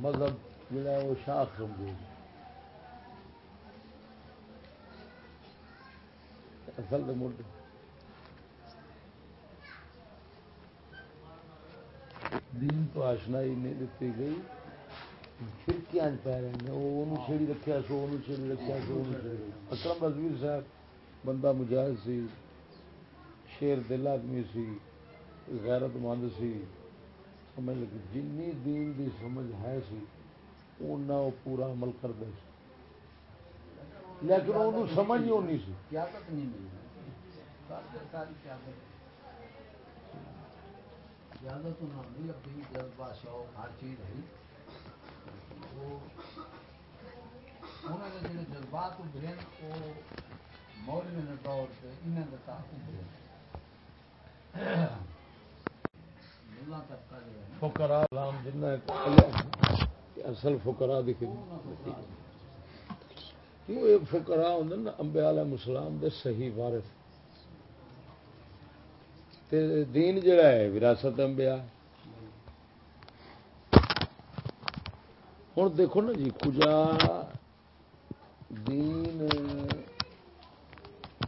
مذہب جڑا وہ شاخ سمجھے اصل تو مڈ دین تو آشنائی نہیں دیتی گئی فرقیاں پی رہے ہیں وہ چھیڑی رکھا سو وہ چھیڑی رکھا سو اکرم بزویر صاحب بندہ مجاہد سی، شیر دل آدمی سی، غیرت مند سی۔ سمجھ لگی جن دین دی سمجھ ہے سی اُنہ وہ پورا عمل کرتا سی۔ لیکن وہ سمجھ ہی ہونی سی۔ جذبہ شوق ہر چیز ہے جذبات ابھرے وہ مولوی نے طور پہ انہیں کا تحقیق فکرا اصل فکرا دکھ کیوں یہ فکرا ہوں نا امبیا علیہ السلام دے صحیح وارث تے دین جڑا ہے وراثت امبیا ہوں دیکھو نا جی کجا دین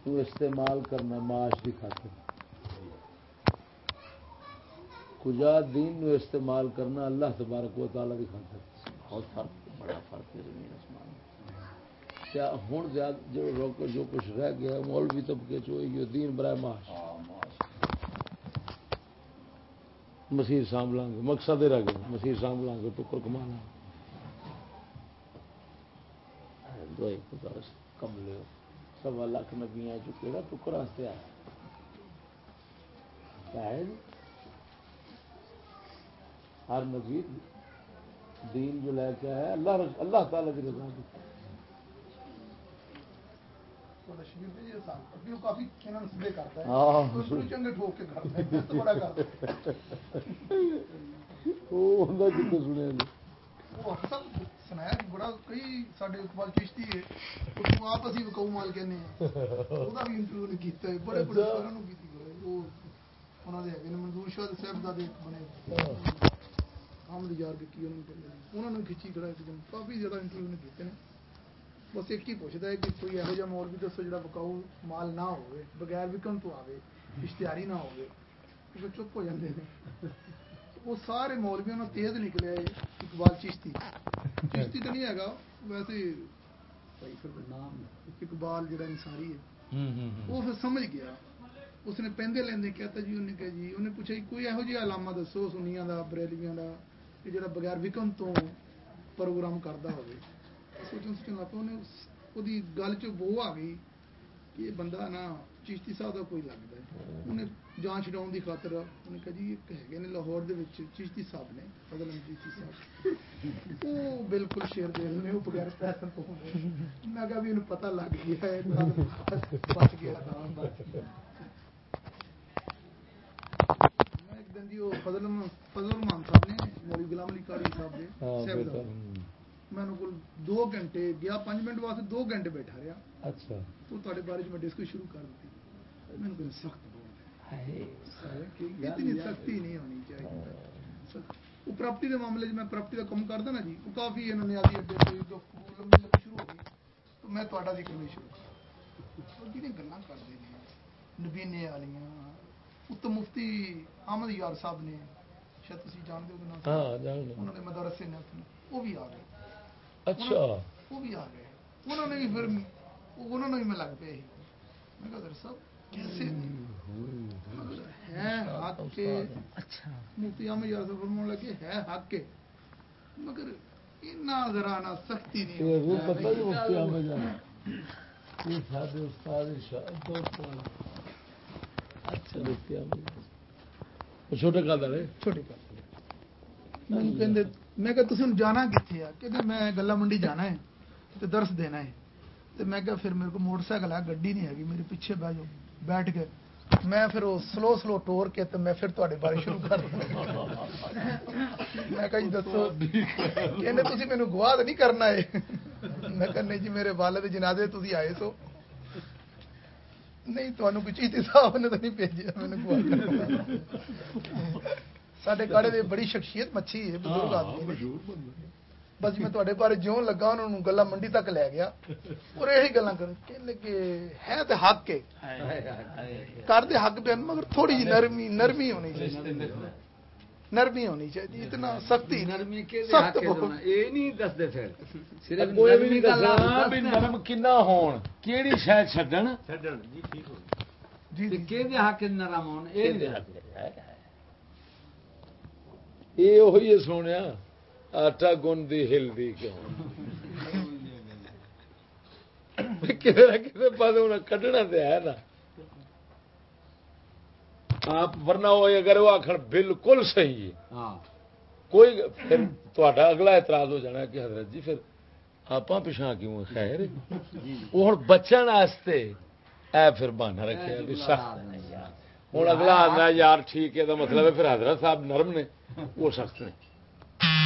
تو استعمال کرنا معاش کی خاطر کجا دین نو استعمال کرنا اللہ تبارک و تعالی کی خاطر بہت فرق بڑا فرق ہے زمین آسمان کیا ہوں جو جو کچھ رہ گیا مولوی طبقے یہ دین برائے معاش۔ مسیح سانب لیں گے مقصد رہ گیا۔ مسیح سانب لیں گے ٹکر کمانا۔ دوائی کم لو سوا لاکھ نبیا چکے ٹکر واسطے آیا ہر نبی دین جو لے کے آیا اللہ اللہ تعالی کی رضا دی سنیا سنایا بڑا کئی سارے اقبال چشتی ہے آپ اسی وکاؤ مال کہنے وہ بھی انٹرویو نے کیتا ہے بڑے بڑے سارا کی انہوں نے منظور شاہ صاحبزادے بنے حامد یار کی انہوں نے کھچی کھڑا ایک دم کافی زیادہ انٹرویو نے کیتے ہیں بس ایک ہی پوچھتا ہے کہ کوئی یہو جہاں مول بھی دسو جا وکاؤ مال نہ ہوئے بغیر وکن تو آئے اشتہاری نہ ہوئے چپ ہو جاتے ہیں وہ سارے مولویوں نے تیز نکلے اقبال چشتی چشتی تو نہیں ہے ویسے اقبال جڑا انساری ہے وہ پھر سمجھ گیا اس نے پہندے لیندے کہتا جی انہیں کہ جی انہیں پوچھا کوئی یہو جہا علامہ دسو سنیا دا بریلیاں دا کہ جڑا بغیر وکن تو پروگرام کرتا ہوئے سوچن سوچن لگ پہ وہ گل چ بو آ گئی کہ یہ بندہ نا چشتی صاحب کا کوئی لگتا ہے انہیں جان چھڑاؤ کی خاطر انہیں کہا جی ہے نے لاہور دے وچ چشتی صاحب نے فضل چشتی صاحب۔ وہ بالکل شیر دے نے وہ بغیر پیسے تو میں کہا بھی انہیں پتہ لگ گیا ہے بچ گیا ایک دن جی وہ فضل فضل الرحمان صاحب نے مولوی غلام علی قاری صاحب نے میں کو دو گھنٹے گیا پانچ منٹ واسطے دو گھنٹے بیٹھا رہا۔ اچھا۔ تو تے بارے میں ڈسکس شروع کر دی میں نے سخت اتنی سختی نہیں ہونی چاہیے وہ پراپرٹی کے معاملے میں پراپرٹی کا کام کرتا نا جی وہ کافی انہوں نے آدھی اڈے لمبی لمبی شروع ہو گئی تو میں تا ذکر نہیں شروع کر گلا کرتے ہیں نبینے والیاں اتم مفتی احمد یار صاحب نے شاید تھی جانتے ہو انہوں نے مدرسے نے وہ بھی آ گئے اچھا وہ بھی آ گئے انہوں نے بھی پھر انہوں نے بھی میں لگ پہ میں کہا صاحب کیسے؟ ہے حق کے اچھا۔ مفتی احمد یار صاحب فرمان لگے ہے حق کے۔ مگر اتنا سختی نہیں سارے استاد اچھا چھوٹے چھوٹے میں کہ جانا کتنے آ کہ میں گلا منڈی جانا ہے درس دینا ہے۔ میں کہ پھر میرے کو موٹر سائیکل ہے گڈی نہیں ہے میرے پیچھے بہ جاؤ۔ بیٹھ گئے میں پھر وہ سلو سلو ٹور کے تو میں پھر تے بارے شروع کر میں کہا جی دسو کہ تھی مینو گواہ نہیں کرنا ہے۔ میں کہا نہیں جی میرے والد جنازے تھی آئے سو۔ نہیں تمہیں کوئی صاحب نے تو نہیں بھیجا میرے نے گواہ سارے کاڑے بڑی شخصیت مچھی ہے، بزرگ آدمی بس میں تے بارے جیوں لگا انہوں نے گلا منڈی تک لے گیا اور یہی گلا ہے تو حق ہے کر دے حق بیان مگر تھوڑی جی نرمی نرمی ہونی چاہیے نرمی ہونی چاہیے اتنا سختی نرمی سخت یہ نہیں دستے پھر صرف کوئی بھی نہیں دسنا بھی نرم کنا ہون کیڑی شے چھڈن چھڈن جی ٹھیک ہو جی کیندے حق نرم ہون اے نہیں دستے اے وہی سونیا آٹا گنڈی ہلدی کیوں؟ کسی پاس کھڈنا تو ہے نا۔ آپ ورنا اگر وہ آخر بالکل صحیح ہے۔ ہاں۔ کوئی پھر تا اگلا اعتراض ہو جانا کہ حضرت جی پھر آپ پچھا کیوں خیر وہ ہوں بچن اے پھر بہانا رکھے ہوں ہاں۔ اگلا آنا یار ٹھیک ہے مطلب ہے پھر حضرت صاحب نرم نے وہ سخت نے۔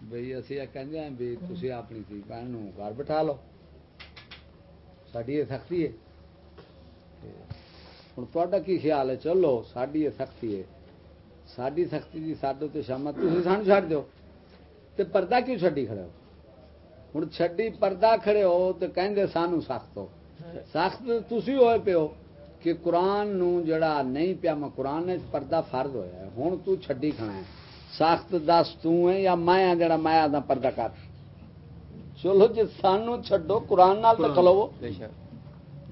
بھائی اسی کہندے ہیں بھی تسی اپنی تھی بہن نو گھر بٹھا لو ساڈی سختی ہے ہن تہاڈا کی خیال ہے چلو ساڈی یہ سختی ہے ساڈی سختی دی ساڈو تے شامت تسی سانو چھڈ دیو تے پردہ کیوں چھڈی کھڑے ہو ہن چھڈی پردہ کھڑے ہو تے کہندے سانو سخت ہو سخت تسی ہوئے پیو کہ قرآن نو جڑا نہیں پیا میں قرآن پردہ فرض ہوا ہے ہن تو چھڈی کھڑا ہے ساخت دس تیں یا مایا جڑا مایا دا پردہ کر۔ چلو جی سانو چھڈو قرآن نال تو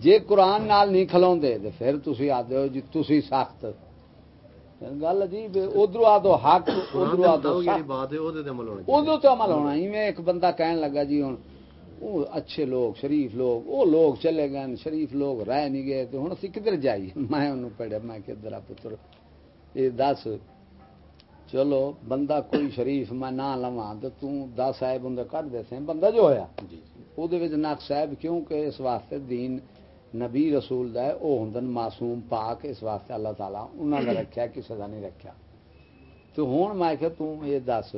جی قرآن نال نہیں کھلو تو پھر تھی آدھے ہو جی تھی ساخت۔ گل عجیب ادھر آ دو حق ادھر آ دو ادھر تو عمل ہونا ایک بندہ کہنے لگا جی ہوں اچھے لوگ شریف لوگ وہ لوگ چلے گئے شریف لوگ رہ نہیں گئے تو ہوں اسی کدھر جائیے؟ میں انہوں پڑھیا میں کدھر پتر یہ دس۔ چلو بندہ کوئی شریف میں نہ لوا تو تس صاحب ہوں کٹ دے سی بندہ جو ہوا وہ نق صاحب کیونکہ اس واسطے دین نبی رسول دا ہے وہ ہوں معصوم پاک اس واسطے اللہ تعالیٰ انہوں نے رکھیا کسی کا نہیں رکھا تو ہوں میں کہ تم یہ دس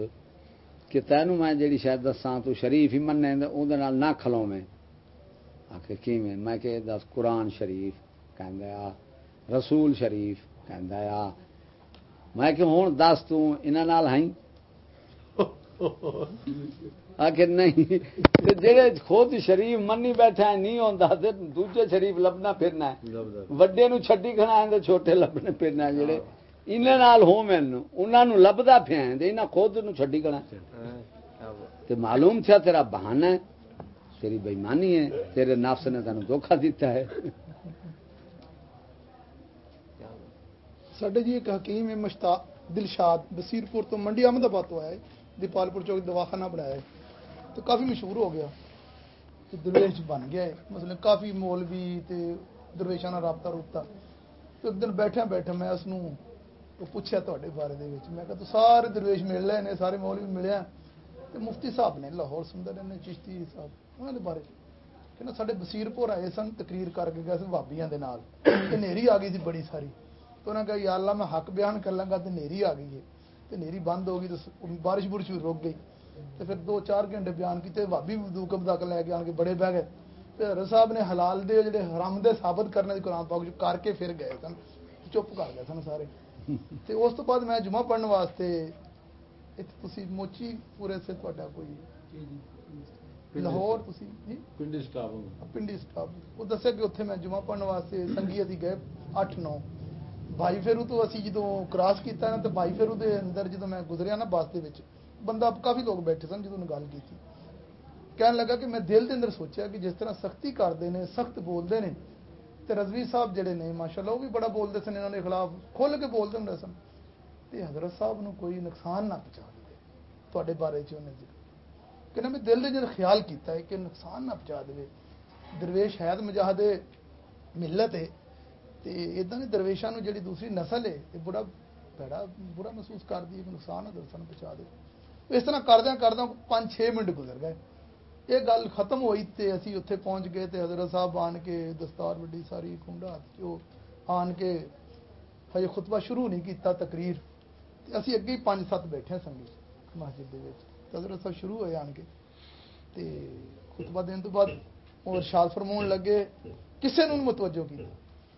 کہ تینوں میں جی شاید دساں تو شریف ہی منے اندر نہ کھلو میں آ کے کی میں کہ دس قرآن شریف کہ رسول شریف کہ میں کہ ہوں دس تال ہائی آ کے نہیں۔ جہے خود شریف منی بیٹھا نہیں آتا دوجے شریف لبنا پھرنا وڈے نو چھڈی کھنا چھوٹے لبنے پھرنا جڑے۔ ہاں۔ انہاں ہو مینوں ان نو لبدا پھیا خود نو کھنا تے معلوم تھیا تیرا بہانہ ہے تیری بے ہے تیرے نفس نے تانوں دھوکا دیتا ہے۔ ਸਾਡੇ ਜੀ ਇੱਕ ਹਕੀਮ ਹੈ ਮਸ਼ਤਾ ਦਿਲਸ਼ਾਦ, ਬਸੀਰਪੁਰ ਤੋਂ ਮੰਡੀ ਅਹਿਮਦਾਬਾਦ ਤੋਂ ਆਇਆ ਹੈ, ਦੀਪਾਲਪੁਰ ਚੌਕ ਦਵਾਖਾਨਾ ਬਣਾਇਆ ਹੈ। ਤੇ ਕਾਫੀ ਮਸ਼ਹੂਰ ਹੋ ਗਿਆ। ਤੇ ਦਰਵੇਸ਼ ਬਣ ਗਿਆ ਹੈ। ਮਤਲਬ ਕਾਫੀ ਮੌਲਵੀ ਤੇ ਦਰਵੇਸ਼ਾਂ ਨਾਲ ਰਾਬਤਾ ਰੂਬਤਾ। ਤੇ ਇੱਕ ਦਿਨ ਬੈਠਿਆ ਬੈਠਾ ਮੈਂ ਉਸ ਨੂੰ ਉਹ ਪੁੱਛਿਆ ਤੁਹਾਡੇ ਬਾਰੇ ਦੇ ਵਿੱਚ। ਮੈਂ ਕਿਹਾ, ਤੂੰ ਸਾਰੇ ਦਰਵੇਸ਼ ਮਿਲ ਲਏ ਨੇ, ਸਾਰੇ ਮੌਲਵੀ ਮਿਲਿਆ ਤੇ ਮੁਫਤੀ ਸਾਹਿਬ ਨੇ, ਲਾਹੌਰ ਸੁੰਦਰ ਨੇ, ਚਿਸ਼ਤੀ ਸਾਹਿਬ, ਉਹਨਾਂ ਦੇ ਬਾਰੇ ਕਹਿੰਦਾ, ਸਾਡੇ ਬਸੀਰਪੁਰ ਆਏ ਸਨ, ਤਕਰੀਰ ਕਰਕੇ ਗਏ ਸੀ ਵਾਬੀਆਂ ਦੇ ਨਾਲ। ਤੇ ਨੇਰੀ ਆ ਗਈ ਸੀ ਬੜੀ ਸਾਰੀ। تو انہوں کہا یا اللہ میں حق بیان کر لوں گا تو نیری آ گئی ہے تو نیری بند ہو گئی تو بارش بارش رک گئی تو پھر دو چار گھنٹے بیان کیتے بابی دوکم تک لے کے آ کے بڑے بہ گئے پھر صاحب نے حلال دے جڑے حرام دے ثابت کرنے دی قرآن پاک کر کے پھر گئے سن چپ کر گئے سن سارے تے اس تو بعد میں جمعہ پڑھنے واسطے اتنے موچی پورے سے تہاڈا کوئی لاہور پنڈی سٹاف پنڈی سٹاف او دسیا کہ اتنے میں جمعہ پڑھنے واسطے سنگیت ہی گئے 8 9 ਭਾਈ ਫੇਰੂ ਤੋਂ ਅਸੀਂ ਜਦੋਂ ਕ੍ਰਾਸ ਕੀਤਾ ਨਾ, ਤੇ ਭਾਈ ਫੇਰੂ ਦੇ ਅੰਦਰ ਜਦੋਂ ਮੈਂ ਗੁਜ਼ਰਿਆ ਨਾ ਬੱਸ ਦੇ ਵਿੱਚ, ਬੰਦਾ ਕਾਫੀ ਲੋਕ ਬੈਠੇ ਸਨ ਜਦੋਂ ਉਹਨੇ ਗੱਲ ਕੀਤੀ। ਕਹਿਣ ਲੱਗਾ ਕਿ ਮੈਂ ਦਿਲ ਦੇ ਅੰਦਰ ਸੋਚਿਆ ਕਿ ਜਿਸ ਤਰ੍ਹਾਂ ਸਖਤੀ ਕਰਦੇ ਨੇ, ਸਖਤ ਬੋਲਦੇ ਨੇ, ਤੇ ਰਜ਼ਵੀ ਸਾਹਿਬ ਜਿਹੜੇ ਨੇ, ਮਾਸ਼ਾਅੱਲਾ ਉਹ ਵੀ ਬੜਾ ਬੋਲਦੇ ਸਨ, ਇਹਨਾਂ ਦੇ ਖਿਲਾਫ ਖੁੱਲ ਕੇ ਬੋਲਦੇ ਹੁੰਦੇ ਸਨ। ਤੇ ਹਜ਼ਰਤ ਸਾਹਿਬ ਨੂੰ ਕੋਈ ਨੁਕਸਾਨ ਨਾ ਪਹੁੰਚਾ ਦੇਵੇ, ਤੁਹਾਡੇ ਬਾਰੇ ਚ ਉਹਨੇ ਕਹਿੰਦਾ ਮੈਂ ਦਿਲ ਦੇ ਜਦ ਖਿਆਲ ਕੀਤਾ ਹੈ ਕਿ ਨੁਕਸਾਨ ਨਾ ਪਹੁੰਚਾ ਦੇਵੇ। ਦਰਵੇਸ਼ ਹੈਦ ਮੁਜਾਹਦੇ ਮਿਲਤ ਹੈ। ਤੇ ਇਦਾਂ ਦੇ ਦਰਵੇਸ਼ਾਂ ਨੂੰ ਜਿਹੜੀ ਦੂਸਰੀ ਨਸਲ ਹੈ ਇਹ ਬੜਾ ਬੜਾ ਬੁਰਾ ਮਹਿਸੂਸ ਕਰਦੀ ਹੈ ਕਿ ਨੁਕਸਾਨ ਹੈ ਦਰਸਾਂ ਨੂੰ ਪਹੁੰਚਾ ਦੇ ਇਸ ਤਰ੍ਹਾਂ ਕਰਦਿਆਂ ਕਰਦਿਆਂ 5-6 ਮਿੰਟ ਗੁਜ਼ਰ ਗਏ ਇਹ ਗੱਲ ਖਤਮ ਹੋਈ ਤੇ ਅਸੀਂ ਉੱਥੇ ਪਹੁੰਚ ਗਏ ਤੇ ਹਜ਼ਰਤ ਸਾਹਿਬ ਆਣ ਕੇ ਦਸਤਾਰ ਵੱਡੀ ਸਾਰੀ ਕੁੰਡਾ ਹੱਥ 'ਚ ਉਹ ਆਣ ਕੇ ਹਜੇ ਖੁਤਬਾ ਸ਼ੁਰੂ ਨਹੀਂ ਕੀਤਾ ਤਕਰੀਰ ਤੇ ਅਸੀਂ ਅੱਗੇ ਹੀ 5-7 ਬੈਠੇ ਸੰਗੀ ਮਸਜਿਦ ਦੇ ਵਿੱਚ ਤੇ ਹਜ਼ਰਤ ਸਾਹਿਬ ਸ਼ੁਰੂ ਹੋਏ ਆਣ ਕੇ ਤੇ ਖੁਤਬਾ ਦੇਣ ਤੋਂ ਬਾਅਦ ਉਹ ਇਰਸ਼ਾਦ ਫਰਮਾਉਣ ਲੱਗੇ ਕਿਸੇ ਨੂੰ ਨੀ ਮਤਵਜੋ ਕੀਤਾ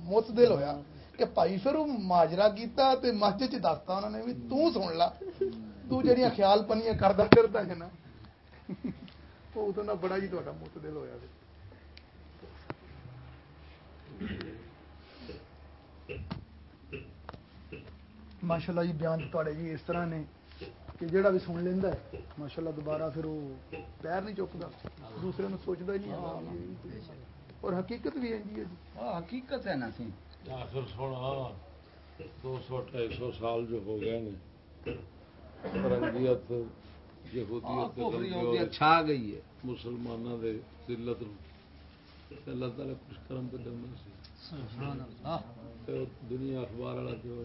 ਮੁਤਦਿਲ ਹੋਇਆ ਕਿ ਭਾਈ ਫਿਰ ਉਹ ਮਾਜਰਾ ਕੀਤਾ ਤੇ ਮਸਜਿਦ ਚ ਦੱਸਤਾ ਉਹਨਾਂ ਨੇ ਵੀ ਤੂੰ ਸੁਣ ਲੈ। ਤੂੰ ਜਿਹੜੀਆਂ ਖਿਆਲ ਪਨੀਆਂ ਕਰਦਾ ਫਿਰਦਾ ਹੈ ਨਾ, ਉਹ ਉਦੋਂ ਦਾ ਬੜਾ ਹੀ ਤੁਹਾਡਾ ਮੁਤਦਿਲ ਹੋਇਆ ਮਾਸ਼ਾਅੱਲਾ ਜੀ ਬਿਆਨ ਤੁਹਾਡੇ ਜੀ ਇਸ ਤਰ੍ਹਾਂ ਨੇ ਕਿ ਜਿਹੜਾ ਵੀ ਸੁਣ ਲੈਂਦਾ ਹੈ, ਮਾਸ਼ਾਅੱਲਾ ਦੁਬਾਰਾ ਫਿਰ ਉਹ ਪੈਰ ਨਹੀਂ ਚੁੱਕਦਾ, ਦੂਸਰੇ ਨੂੰ ਸੋਚਦਾ ਹੀ ਨਹੀਂ اور حقیقت بھی ہے جی ہاں، حقیقت ہے نا سی آخر سونا دو سو ڈھائی سو سال جو ہو گئے نے فرنگیت یہودیت ہاں، چھا گئی ہے۔ مسلمانوں دے ذلت اللہ تعالیٰ کچھ کرم تو جمع سی دنیا اخبار والا جو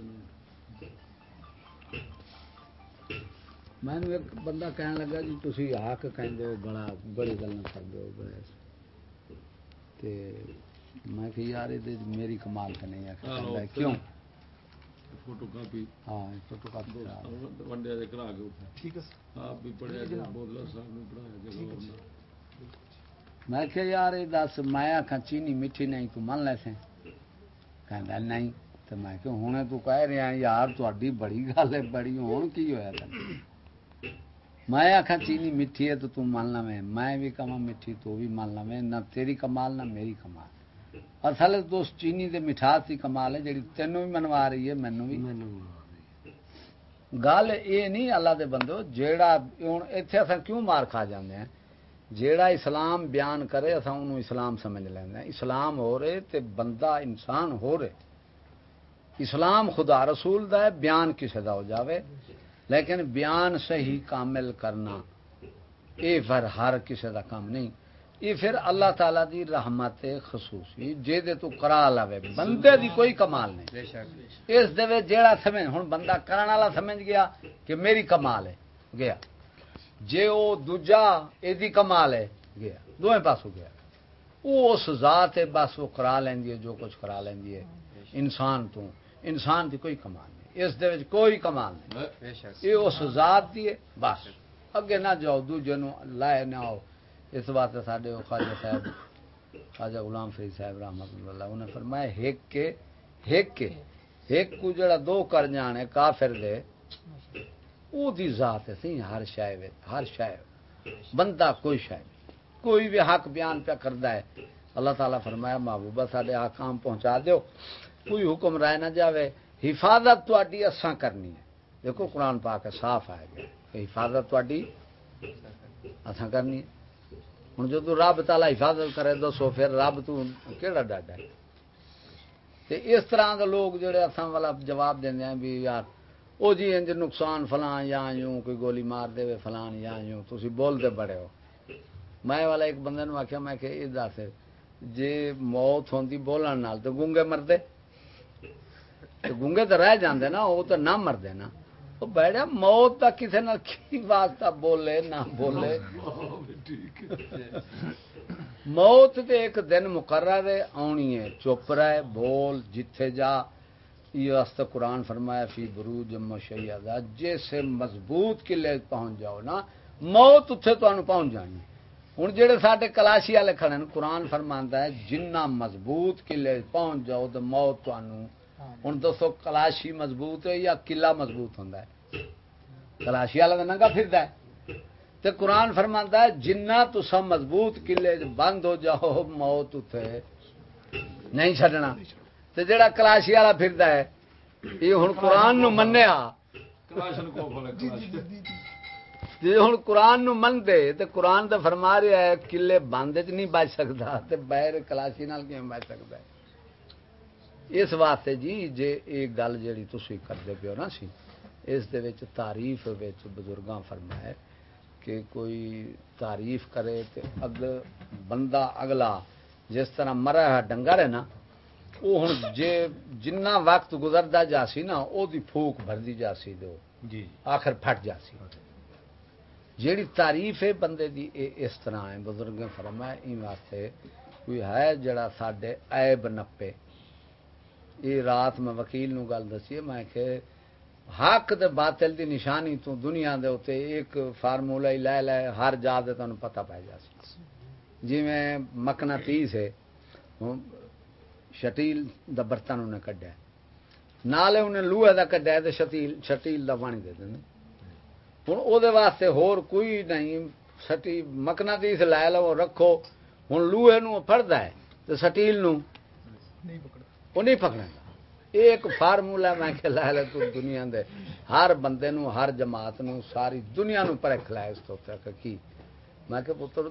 میں ایک بندہ کہنے لگا جی تھی حق کہیں بڑا بڑی گلیں کر دو بڑے۔ ایسا میں کہ یار میری کمال کا نہیں ہے کیوں؟ ہاں، میں کہ یار یہ دس میں آکھاں چینی میٹھی نہیں تو من لے سیں نہیں تو میں کہ ہن تو کہہ رہا یار تہاڈی بڑی گل ہے بڑی ہون میں آخا چینی میٹھی ہے تو تم مان لو میں بھی کما میٹھی تو بھی مان لو نہ تیری کمال نہ میری کمال۔ اصل تو اس چینی دے مٹھاس کی کمال ہے جی تینوں بھی منوا رہی ہے مینو بھی گل یہ نہیں اللہ دے بندو جیڑا ہوں اتنے اصل کیوں مار کھا جاندے ہیں؟ جیڑا اسلام بیان کرے اصا ان اسلام سمجھ لینا اسلام ہو رہے تے بندہ انسان ہو رہے۔ اسلام خدا رسول دا ہے بیان کسی دا ہو جاوے۔ لیکن بیان صحیح کامل کرنا یہ پھر ہر کسی کا کام نہیں۔ یہ پھر اللہ تعالی دی رحمت خصوصی جے دے تو کرا لے بندے دی کوئی کمال نہیں۔ اس دے جیڑا سمجھ ہن بندہ کرن والا سمجھ گیا کہ میری کمال ہے گیا۔ جے او دوجا ایدی کمال ہے گیا۔ دوویں پاسو گیا۔ وہ اس ذات بس وہ کرا لیندی ہے جو کچھ کرا لیندی ہے۔ انسان تو انسان دی کوئی کمال اس کوئی کمال نہیں۔ یہ اس ذات دی بس۔ اگے نہ جاؤ دوجے لائے نہ آؤ۔ اس واسطے سارے خواجہ صاحب خواجہ غلام فرید صاحب رحمت اللہ انہیں فرمایا ہک کے ہک کے ہک کو جڑا دو کر جانے کافر دے او دی ذات ہے۔ سی ہر شے ہر شاید بندہ کوئی شاید کوئی بھی حق بیان پہ کرتا ہے۔ اللہ تعالیٰ فرمایا محبوبہ حق آم پہنچا دیو۔ کوئی حکم رائے نہ جاوے۔ حفاظت تاری اساں کرنی ہے۔ دیکھو قرآن پاک صاف آئے گا حفاظت تاری اساں کرنی ہے۔ ہوں جدو رب تالا حفاظت کرے دسو، پھر رب تیڑا ڈاڈا ہے؟ تو اس طرح کے لوگ جڑے اساں والا جواب دیندے ہیں بھی یار، او جی انج نقصان فلان یا یوں کوئی گولی مار دے فلان یا یوں تھی بولتے بڑے ہو۔ میں والا ایک بندے آخیا میں کہ اے دس جی موت ہوتی بولن تو گونگے مردے گونگے تو رہ جاندے نا وہ تو نہ مرد نا۔ وہ بیٹھا موت تک کسی نہ کی واسطہ بولے، نہ بولے۔ موت تے ایک دن مقرر ہے، آنی ہے، چپ رہے، بول، جتھے جا۔ یہ واسطہ قرآن فرمایا، فی برو جمو شیادہ جیسے مضبوط قلعے پہنچ جاؤ نا، موت اتنے تمہیں پہنچ جانی۔ ہوں جہے سارے کلاشی والے کھڑے ہیں قرآن فرما ہے، جنہ مضبوط قلعے پہنچ جاؤ تو موت تمہوں ہوں دسو کلاشی مضبوط ہے یا قلعہ مضبوط ہوں کلاشی والا نگا پھرتا ہے۔ قرآن فرما ہے جنہ تسا مضبوط قلعے بند ہو جاؤ موت اتنے نہیں چڈنا تو جڑا کلاشی والا پھر ہے یہ ہوں قرآن منیا۔ جی, جی،, جی،, جی، ہوں قرآن منتے تو قرآن تو فرما رہا ہے قلعے بند چ نہیں بچ سکتا باہر کلاشی کیوں بچ سکتا ہے؟ اس واسطے جی جے ایک گل جیڑی تسی کردے پیو نا سی اس دے وچ تعریف وچ بزرگاں فرمایا کہ کوئی تعریف کرے تے اگ بندہ اگلا جس طرح مرا ہے ڈنگر ہے نا وہ ہن جے جنہ وقت گزردا جاسی نا او دی پھوک بھردی جاسی دو جی۔ آخر پھٹ جاسی جیڑی تعریف ہے بندے دی اے اس طرح ہے۔ بزرگ فرمایا این واسطے کوئی ہے جڑا ساڈے عیب نپے۔ یہ رات میں وکیل نو گل دسی میں کہ حق تے باطل دی نشانی تو دنیا دے اوتے ایک فارمولا ہی لے لے، ہر جا دے تانوں پتہ پے جاسی جی میں مکنا تیس ہے شٹیل دا برتن انہیں کڈیا نالے انہیں لوہے دا کڈیا تے شٹیل شٹیل دا پانی دے دیندے ہوں وہ واسطے ہور کوئی نہیں سٹی مکنا تیس لے لو، رکھو۔ ہوں، لوہے نو پڑتا ہے تو سٹیل نو وہ نہیں پکڑے گا ایک فارمولا میں کہ لے لے تو دنیا دے ہر بندے نو ہر جماعت نو ساری دنیا نو پرکھ لے اس تو کہ کی میں کہ پتر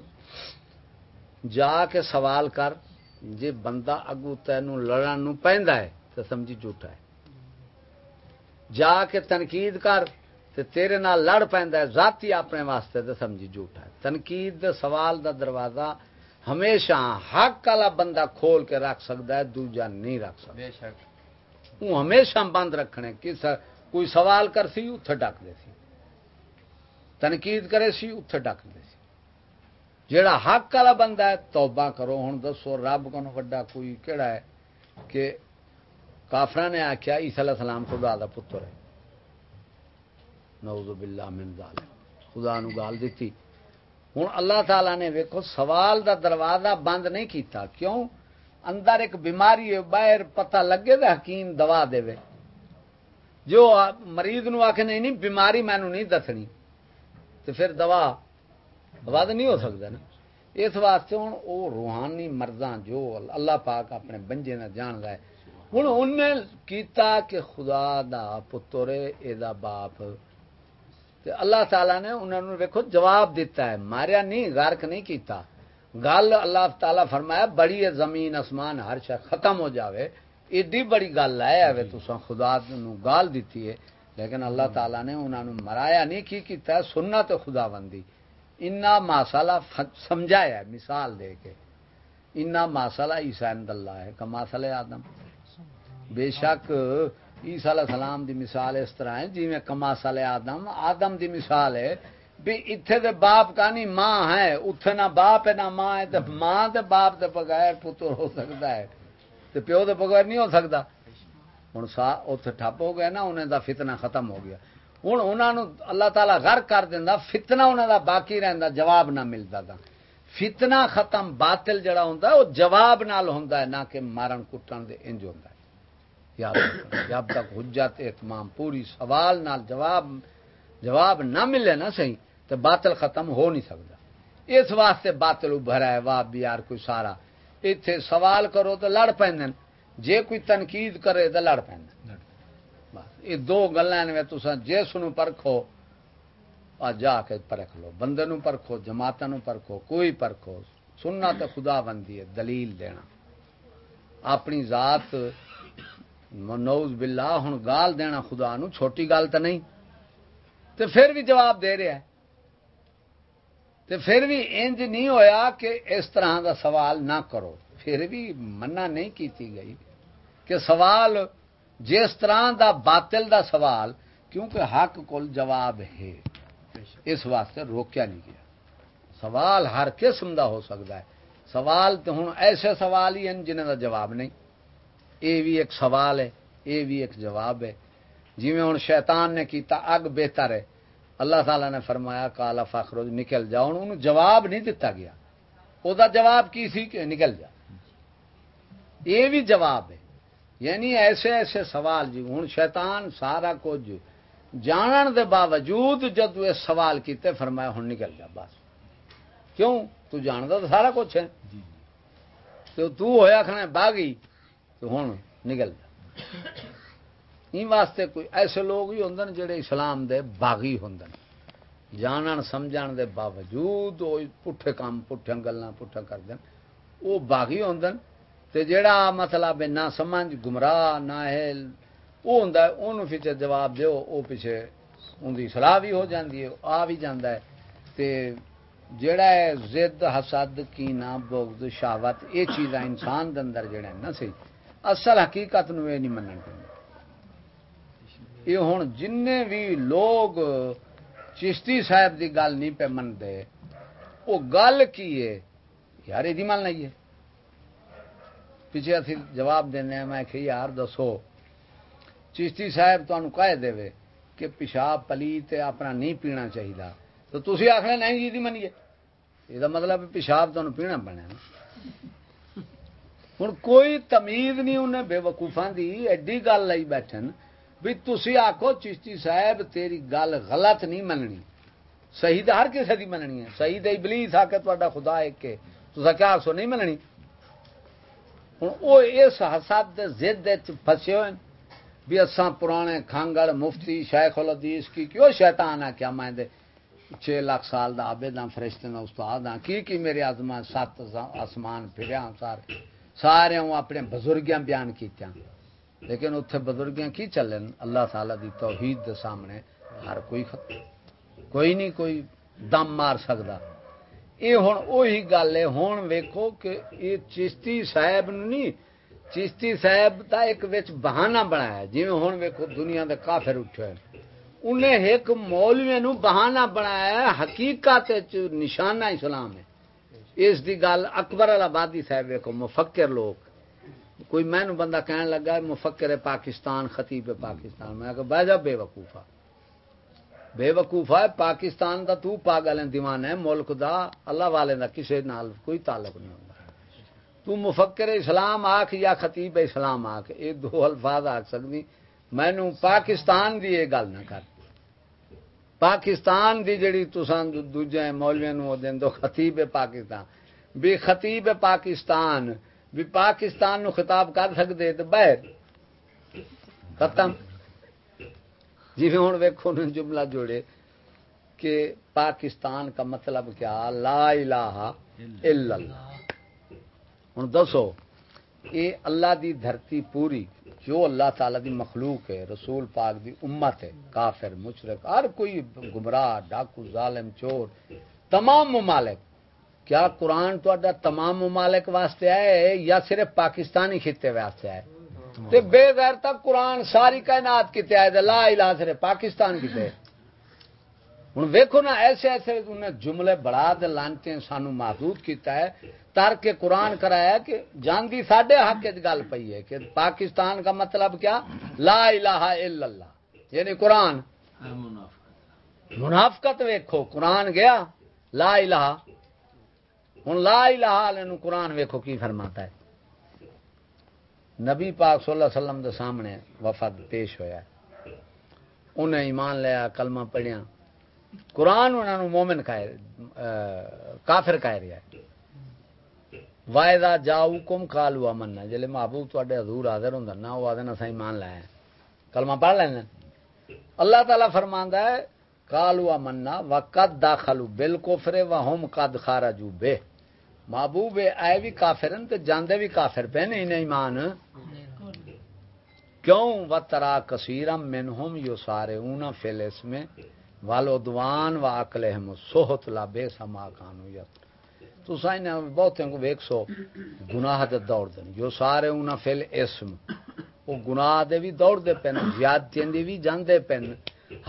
جا کے سوال کر جے بندہ اگو تینوں لڑن نو پیندا ہے تو سمجھی جھوٹا ہے جا کے تنقید کر تے تیرے نال لڑ پیندا ہے ذاتی اپنے واسطے تے سمجھی جھوٹا ہے تنقید دے سوال دا دروازہ ہمیشہ حق والا بندہ کھول کے رکھ سکتا ہے دوجا نہیں رکھ سکتا۔ بے شک۔ وہ ہمیشہ بند رکھنے کس کوئی سوال کر سی اتھے ڈک دے سی تنقید کرے سی اتھے ڈک دے سی جیڑا حق والا بندہ ہے توبہ کرو۔ ہوں دسو رب کو وڈا کوئی کہڑا ہے کہ کافر نے آخیا عیسی علیہ السلام خدا دا پتر ہے۔ نعوذ باللہ من ظالم خدا نو گال دیتی ہوں اللہ تعالی نے ویکو سوال دا دروازہ بند نہیں کیتا۔ کیوں؟ اندر ایک بیماری ہے، باہر پتہ لگے تو حکیم دوا دے۔ وے جو مریض نو آخ نہیں نہیں، بیماری مینو نہیں دسنی۔ تو پھر دوا ود نہیں ہو سکتا نا۔ اس واسطے ہوں وہ روحانی مرضاں جو اللہ پاک اپنے بنجے نہ جان ہے ہوں انہیں کیتا کہ خدا دا پتر، اے دا باپ تے اللہ تعالی نے انہوں نے ویکو جواب دیتا ہے، ماریا نہیں غرق نہیں کیتا۔ گل اللہ تعالی فرمایا، بڑی ہے، زمین، آسمان، ہر شا ختم ہو جاوے۔ ایڈی بڑی گل ہے تسا خدا نو گال دیتی ہے۔ لیکن اللہ تعالی نے انہوں نے مرایا نہیں، کی کیتا ہے؟ سننا تو خدا بندی انا ماسالا سمجھایا مثال دے کے۔ انا ماسالا عیسائن اللہ ہے کا ماسال آدم۔ بے شک عیسیٰ علیہ السلام دی مثال اس طرح ہے جی میں کما سال آدم آدم دی مثال ہے بھی اتھے دے باپ کا نہیں، ماں ہے، اتھے نہ باپ ہے، نہ ماں ہے، تے ماں تے باپ دے بغیر پتر ہو سکتا ہے۔ تے پیو دے بغیر نہیں ہو سکتا۔ ہوں سا اتنے ٹھپ ہو گیا نا، انہیں دا فتنہ ختم ہو گیا۔ ہوں انہوں اللہ تعالیٰ غرق کر دینا فتنہ انہوں دا باقی رہندا، جواب نہ ملتا تھا فتنہ ختم باطل جڑا ہوندا ہے، وہ جواب نال ہوندا ہے، نہ کہ مارن کٹن دے انج ہوندا ہے۔ جب تک حجت اتمام پوری سوال نال جواب جواب نہ ملے نا صحیح، تو باطل ختم ہو نہیں سکتا۔ اس واسطے باطل ابھرا ہے واہ بیار کوئی سارا۔ اتنے سوال کرو تو لڑ پہ جے کوئی تنقید کرے تو لڑ پہ یہ دو گلیں تصا جس پرکھو جا کے پرکھ لو۔ بندے نو پرکھو جماعتوں پرکھو، کوئی پرکھو۔ سننا تو خدا بندی ہے، دلیل دینا۔ اپنی ذات نوز باللہ ہوں گال دینا خدا نو، چھوٹی گل تو نہیں۔ تو پھر بھی جواب دے رہا ہے۔ تو پھر بھی انج نہیں ہویا کہ اس طرح دا سوال نہ کرو۔ پھر بھی منع نہیں کیتی گئی کہ سوال جس طرح دا باطل دا سوال، کیونکہ حق کول جواب ہے۔ اس واسطے روکیا نہیں گیا۔ سوال ہر قسم دا ہو سکتا ہے۔ سوال تو ہوں ایسے سوال ہی ہیں جنہیں دا جواب نہیں۔ یہ بھی ایک سوال ہے یہ بھی ایک جواب ہے۔ جی میں ہوں شیطان نے کیتا اگ بہتر ہے۔ اللہ تعالی نے فرمایا کالا فخروج نکل جا ہوں جواب نہیں دتا گیا۔ وہ جواب کی سی کہ نکل جا۔ یہ بھی جواب ہے۔ یعنی ایسے ایسے سوال جی ہوں شیطان سارا کچھ جانن دے باوجود جد یہ سوال کیتے فرمایا ہوں نکل جا بس۔ کیوں؟ تو جانتا تو سارا کچھ ہے۔ تو تو ہویا کھنے باغی تو ہوں نکل واسطے کوئی ایسے لوگ ہی ہوں جڑے اسلام دے باغی ہوں جانن، سمجھن دے باوجود وہ پٹھے کام پٹھے گلا پٹھا کر دین وہ باغی ہوں تے جڑا مطلب نہ سمجھ، گمراہ، نہ ہے وہ ہوں پیچھے جواب دیو وہ پیچھے ان کی سلاح بھی ہو جاتی ہے، آ بھی جانا ہے۔ تے جڑا ہے زد، حسد کینا بغض، شہوت یہ چیزاں انسان دے اندر جڑا ہے نا اصل حقیقت نو یہ نہیں منن یہ ہوں جن بھی لوگ چشتی صاحب دی گل نہیں پہ منتے وہ گل کی ہے؟ یار یہ من نہیں ہے۔ پیچھے اسی جواب دینا میں کہ یار دسو، چشتی صاحب تمہیں کہہ دے کہ پیشاب پلیت اپنا نہیں پینا چاہیے تو تھی آخر نہیں جی منیے یہ مطلب پیشاب تمہیں پینا پڑنا ہوں کوئی تمیز نہیں انہیں بے وقوفا کی ایڈی گل لائی بیٹھن بھی تھی آخو چشتی صاحب تیری گل غلط نہیں مننی صحیح تو ہر کسی کی مننی ہے صحیح تو بلیس آ کے تا خدا ایک کے تو کیا آخو نہیں مننی ہوں وہ اس حسد زد فسے ہوئے بھی اساں پرانے کھانگڑ مفتی شیخ الحدیث کی کیوں شیطان ہے کیا میں دے چھ لاکھ سال دا آبے دا فرشتے دا استاد ہاں کی کی میرے آزما سات آسمان پھریا سارے سارے اپنے بزرگیاں بیان کیتیاں۔ لیکن اتنے بزرگیاں کی چلن؟ اللہ تعالی دی توحید دے سامنے ہر کوئی ختم کوئی نہیں، کوئی دم مار سکتا یہ ہوں وہی گل ہے ہوں ویکو کہ یہ چشتی صاحب نہیں، چشتی صاحب کا ایک بہانہ بنایا جی ہوں ویکو دنیا دے کافر اٹھے انہیں ایک مولوی نو بہانہ بنایا حقیقت نشانہ اسلام ہے۔ اس دی گل اکبر آبادی صاحب ویکو مفکر لوگ۔ کوئی میں بندہ کہنے لگا مفکر پاکستان، خطیب پاکستان۔ میں بہ جا، بے وقوفا بے وقوفا ہے، پاکستان دا تو پاگل ہے دیوان ہے، ملک دا اللہ والے دا کسی نال کوئی تعلق نہیں ہوتا تو مفکر اسلام آخ یا خطیب اسلام آخ یہ دو الفاظ آخ سکتی میں پاکستان دی یہ گل نہ کر۔ پاکستان دی جڑی تسان دوجے مولوی نو دین دو، خطیب پاکستان۔ بھی خطیب پاکستان، بھی پاکستان نو خطاب کر سکتے تو بہر۔ ختم۔ جی ہوں ویکو جملہ جوڑے کہ پاکستان کا مطلب کیا؟ لا الہ الا اللہ۔ ہوں دسو یہ اللہ دی دھرتی پوری جو اللہ تعالی دی مخلوق ہے رسول پاک دی امت ہے کافر مشرق ہر کوئی گمراہ ڈاکو ظالم چور تمام ممالک۔ کیا قرآن تا تمام ممالک واسطے آئے یا صرف پاکستانی خطے واسطے آئے تے بے غیر تک قرآن ساری کائنات کتے آئے لا الہ صرف پاکستان کتے ہوں ویکو نا، ایسے ایسے انہیں جملے بڑا دے لانتے سانو محدود کیتا ہے۔ تر کے قرآن کرایا کہ جاندی ساڈے حق گل پی ہے کہ پاکستان کا مطلب کیا؟ لا الہ الا اللہ۔ یعنی قرآن۔ منافقت ویکھو، قرآن گیا؟ لا الہ۔ ہوں لا الہ علیہ قرآن ویکھو کی فرماتا ہے۔ نبی پاک صلی اللہ علیہ وسلم دے سامنے وفد پیش ہویا ہے۔ انہیں ایمان لیا، کلمہ پڑھیا قرآن انہوں نے مومن کہہ کافر کہہ رہا ہے۔ وائدہ جاؤ کم کالو امن جلے محبوب تے حضور حاضر ہوں نا وہ آدھے اصا ایمان لایا کلمہ پڑھ لینا اللہ تعالیٰ فرماندا ہے کالو امنا و قد داخلو بل کوفرے و ہوم قد خارجو بے محبوب آئے بھی کافر تے جاندے بھی کافر پہ نہیں ایمان۔ کیوں؟ و ترا کثیرم منہم یو سارے اونا فل میں والدوان و اکلہم سوہت لا بے سما کانو یت۔ تو سائن بہت کو ویک سو، گناہ دے دوڑ دین جو سارے انہاں فل اسم۔ وہ گناہ دے بھی دوڑ دے پن زیادتیاں دی بھی جاندے پن۔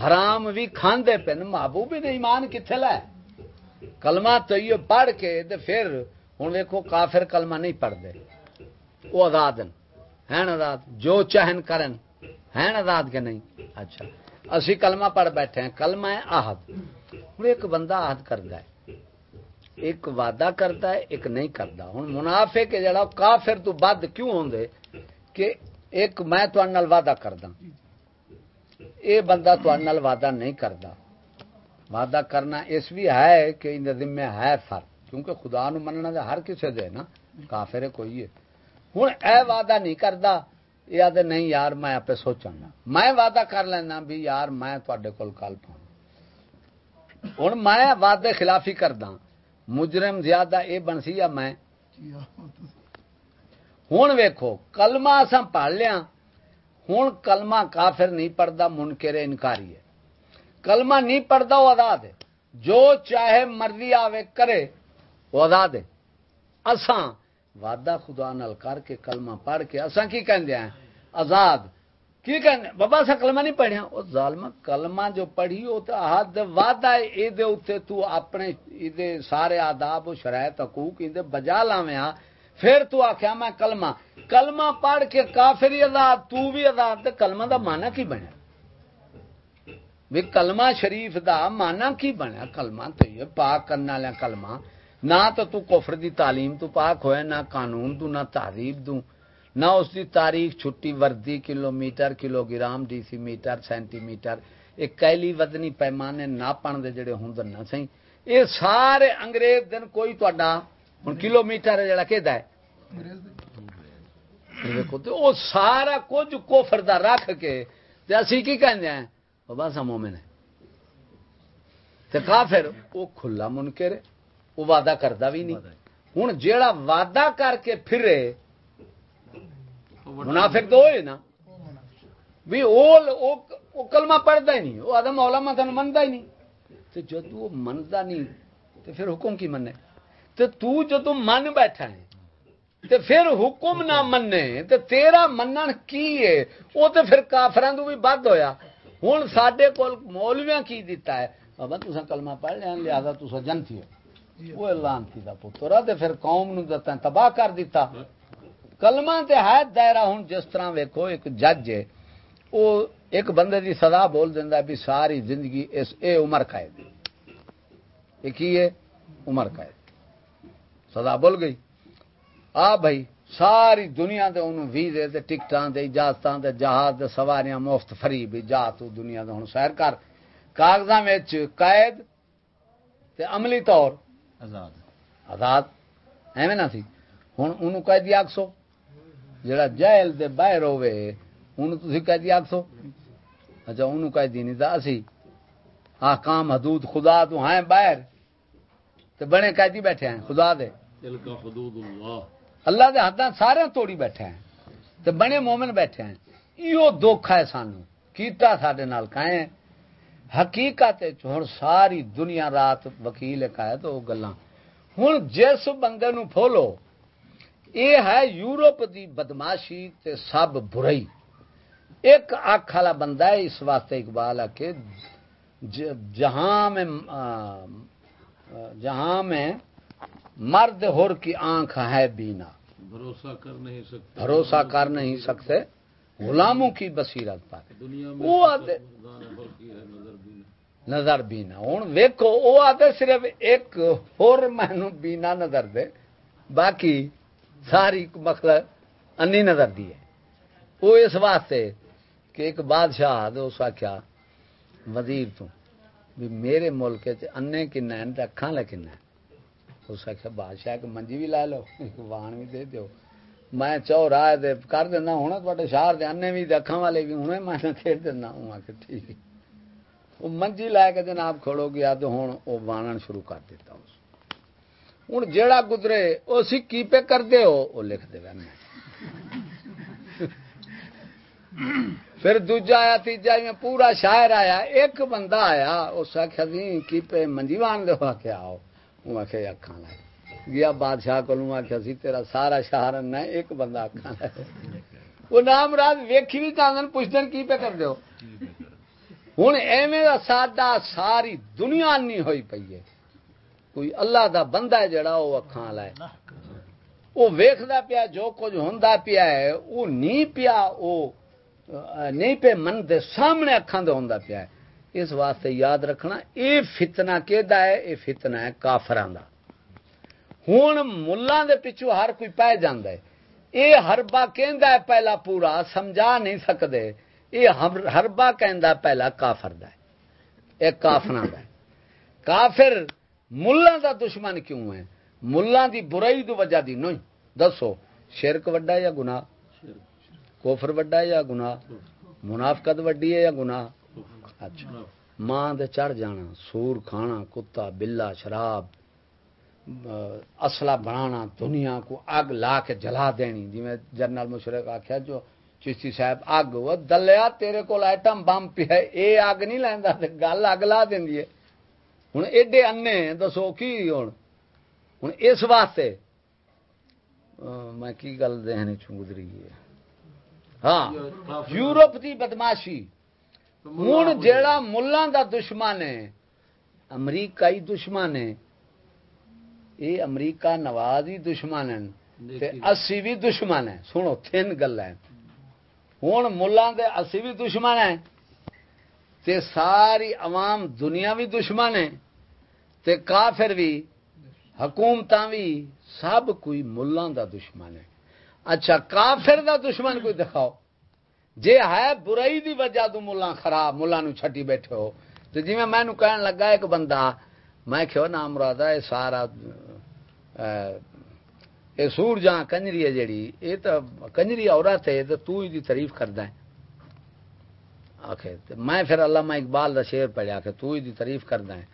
حرام بھی کھاندے پن۔ محبوب نے ایمان کتھے لائے کلمہ تو یہ پڑھ کے دے پھر ہن ویکھو کافر کلمہ نہیں پڑھ دے وہ آزادن ہیں آزاد۔ جو چاہن کرن۔ ہیں آزاد کے نہیں۔ اچھا۔ اسی کلمہ پڑھ بیٹھے ہیں، کلمہ ہے آہد ہوں، ایک بندہ آہد کرتا ہے۔ ایک وعدہ کرتا ہے، ایک نہیں کرتا ہوں منافع کے جڑا، کافر تو بد کیوں ہوں دے کہ ایک میں تو نال وعدہ کردا۔ اے بندہ تو نال وعدہ نہیں کردا۔ وعدہ کرنا اس بھی ہے کہ ان ذمہ ہے فرق، کیونکہ خدا نو مننا دے ہر کسے دے نا، کافر کوئی ہے۔ ہوں، اے وعدہ نہیں کردا۔ یہ آدھے نہیں یار میں آپ سوچا میں وعدہ کر لینا بھی یار میں تے کول کل پاؤں ہوں میں وعدے خلافی کردا مجرم زیادہ یہ بن سی یا میں؟ ہوں ویکو کلمہ اساں پڑھ لیا ہوں کلمہ کافر نہیں پڑھتا منکر انکاری ہے۔ کلمہ نہیں پڑھتا وہ ادا دے جو چاہے مرضی آوے کرے وہ ادا دے اساں وعدہ خدا نال کر کے کلمہ پڑھ کے اساں کی کہندے ہیں؟ آزاد۔ کی کہنے بابا سا کلمہ نہیں پڑھیا۔ وہ ظالم کلمہ جو پڑھی وہ تو حد وعدہ اے دے اوتے تو اپنے دے سارے آداب و شرائط حقوق دے بجا لاویں پھر تو آخیا میں کلمہ کلمہ پڑھ کے کافری آزاد، تو بھی آزاد، تے کلمہ دا مانا کی بنیا؟ بھی کلمہ شریف دا مانا کی بنیا؟ کلمہ تو یہ پاک کرنے والا کلمہ۔ نہ تو تو کفر دی تعلیم تو پاک ہوئے، نہ قانون تو، نہ تہذیب دوں نہ اس دی تاریخ چھٹی وردی kilometre kilogram decimetre centimetre ایک کیلی ودنی پیمانے نہ پن دے جڑے ہوں نہ سی یہ سارے انگریز دن کوئی تو ہوں کلو میٹر ہے جڑا کہ وہ سارا کچھ کوفر دا رکھ کے اسی کی کہنے ہیں؟ بابا سا مومن ہے تے کافر وہ کھلا منکر ہے۔ وہ وعدہ کرتا بھی نہیں۔ ہوں جیڑا وعدہ کر کے پھرے، منافق تو ہوئے نا۔ بھی وہ کلمہ پڑھتا ہی نہیں، وہ آدم مولا متن منتا ہی نہیں۔ تو جب وہ منتا نہیں تو پھر حکم کی منے تو تو جو من بیٹھا ہے تو پھر حکم نہ مننے تو تیرا منن کی ہے؟ وہ تو پھر کافران تو بھی بد ہویا۔ ہوں سڈے کول مولویاں کی دیتا ہے؟ بابا تسا کلمہ پڑھ لیا، لہذا تسا جنتی ہو وہ لانتی کا پتر۔ پھر قوم نو دتا، تباہ کر دیتا۔ کلمہ تے ہے دائرہ ہوں جس طرح ویکو ایک جج ہے۔ وہ ایک بندے دی سزا بول دینا بھی ساری زندگی اس، اے عمر قائد یہ کی ہے؟ عمر قائد۔ سزا بول گئی۔ آ بھائی، ساری دنیا دے انہوں ویزے تے ٹکٹاں دے، اجازتاں دے، جہاز دے، سواریاں، مفت، فری، بھی جا تو دنیا دے ہن سیر کر۔ کاغذاں وچ قید تے عملی طور آزاد۔ آزاد؟ ایویں نہ تھی۔ ہن اونوں کہہ دیا اکسو جڑا جیل دے باہر ہوے انہوں تسی اکسو اچھا انہوں کہہ دی نہیں دا اسی۔ احکام حدود خدا تو ہیں باہر۔ تے بڑے کہہ دی بیٹھے ہیں خدا دے۔ حدود اللہ۔ اللہ دے حداں سارے توڑی بیٹھے ہیں۔ تے بڑے مومن بیٹھے ہیں۔ ایو دکھ ہے سانو۔ کیتا ساڈے نال کہیں۔ حقیقت ہن ساری دنیا رات وکیل کہے تو گلاں۔ ہن جس بندے نو پھولو یہ ہے یورپ دی بدماشی تے سب برائی۔ ایک اکھ والا بندہ ہے اس واسطے اقبال ہے کہ جہاں میں جہاں میں مرد ہور کی آنکھ ہے بینا۔ بھروسہ کر نہیں سکتے۔ بھروسہ کر نہیں سکتے۔ غلاموں کی بصیرت پر نظر بینا۔ ہوں ویکو وہ آتے صرف ایک ہور مینو بینا نظر دے۔ باقی ساری مخلق انی نظر دی ہے۔ وہ اس واسطے کہ ایک بادشاہ اس آخیا وزیر تو، بھی میرے ملک انے کن اکھان لے کن اس آخیا بادشاہ کہ منجی بھی لا لو وان بھی دے دیو۔ میں چو راہ دے کر دینا ہونا تے شہر دے انے بھی اکھان والے بھی ہونے، میں کھیل دینا ہوں آ کے ٹھیک وہ منجی لا کے جناب کھڑو گیا تو ہوں وہ وانن شروع کر دیتا اس ہوں جیڑا گزرے وہ کی پہ کرتے ہو وہ لکھ دے میں پھر دوجا آیا، تیجا میں پورا شاعر آیا، ایک بندہ آیا، اس آخیا کی پہ منجی وان دو آخیا آؤ وہ آخیا اکھان لائے گیا بادشاہ کو آخیا سی، تیرا سارا شہر نہ ایک بندہ اکھان لائے وہ نام راج ویکھی بھی چاہتے پوچھتے کی پہ کر دو ہوں ایویں سادہ ساری دنیا نہیں ہوئی پی ہے۔ کوئی اللہ دا بندہ ہے جڑا وہ اکھان لائے۔ وہ ویکھدا پیا، جو کچھ ہوندا پیا ہے وہ نہیں پیا وہ نہیں پہ من دے سامنے اکھان دے ہوندا پیا ہے۔ اس واسطے یاد رکھنا، اے فتنہ کیدا ہے؟ اے فتنہ ہے کافراں دا۔ ہن ملہ دے پیچھے ہر کوئی پے جاندا ہے۔ اے کہندا ہے پہلا پورا سمجھا نہیں سکدے۔ اے ہربا کہندا پہلا کافر دا ہے۔ اے دا ہے۔ کافر ملا دا دشمن کیوں ہے؟ ملا دی برائی دو وجہ دی نہیں دسو شرک وڈا یا گناہ؟ کوفر وڈا ہے یا گناہ؟ منافقت وڈی ہے یا گناہ؟ اچھا۔ ماں دے چڑھ جانا سور کھانا کتا بلا شراب اصلہ بنانا دنیا کو اگ لا کے جلا دینی۔ جی میں جنرل مشرق آخیا جو چشتی صاحب اگ وہ دلیا تیرے کو ایٹم بم پیا اے اگ نہیں لینا گل اگ لا دینی ہے۔ ہوں ایڈے انے دسو کی ہوں ہوں اس واسطے میں کی گل دہنی چگدری ہے؟ ہاں یورپ کی بدماشی۔ ہوں جیڑا ملان دا دشمن ہے امریکائی دشمن ہے یہ امریکہ نواز ہی دشمن ہیں اسی بھی دشمن ہیں۔ سنو تین گل ہوں ملان دے اسی بھی دشمن ہیں تے ساری عوام دنیا بھی دشمن ہے تے کافر بھی حکومت بھی سب کوئی ملان دا دشمن ہے۔ اچھا کافر دا دشمن کوئی دکھاؤ۔ جے ہے برائی دی وجہ تو ملا خراب ملا نو چھٹی بیٹھے ہو۔ تو جی میں کہن لگا ایک بندہ میں کہو نام مراد ہے سارا اے سور جہاں کنجری ہے جیڑی یہ تو کنجری عورت ہے تو تو ہی دی تعریف کردا ہے آخر میں پھر علامہ اقبال دا شعر پڑھیا کہ تو ہی دی تعریف کردا ہے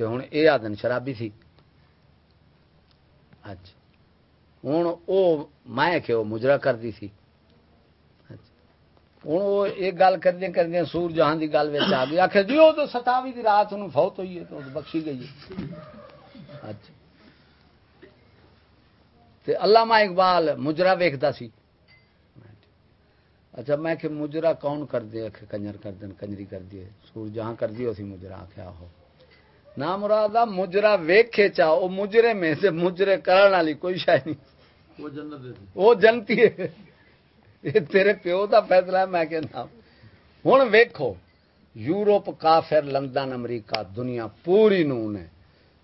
تے ہن اے آدن شرابی تھی اچھا ہوں او میں کہ وہ مجرا کر دی تھی ہوں وہ ایک گل کردیا کردیا سور جہاں کی گل آ گئی آخر جی وہ تو ستاوی دی رات انہوں فوت ہوئی ہے تو بخشی گئی ہے اچھا علامہ اقبال مجرا ویکتا سی۔ اچھا میں کہ مجرا کون کر دے کنجر کر دین کنجری کر دیے سور جہاں کر دی سی مجرا آخیا ہو نہ مراد مجرا ویکھے چا وہ مجرے میں سے مجرے کرنے والی کوئی شاید نہیں۔ وہ جنتی ہے۔ تیرے پیو دا فیصلہ ہے میں کہنا ہوں ویکھو یورپ کافر لندن امریکہ دنیا پوری نو نے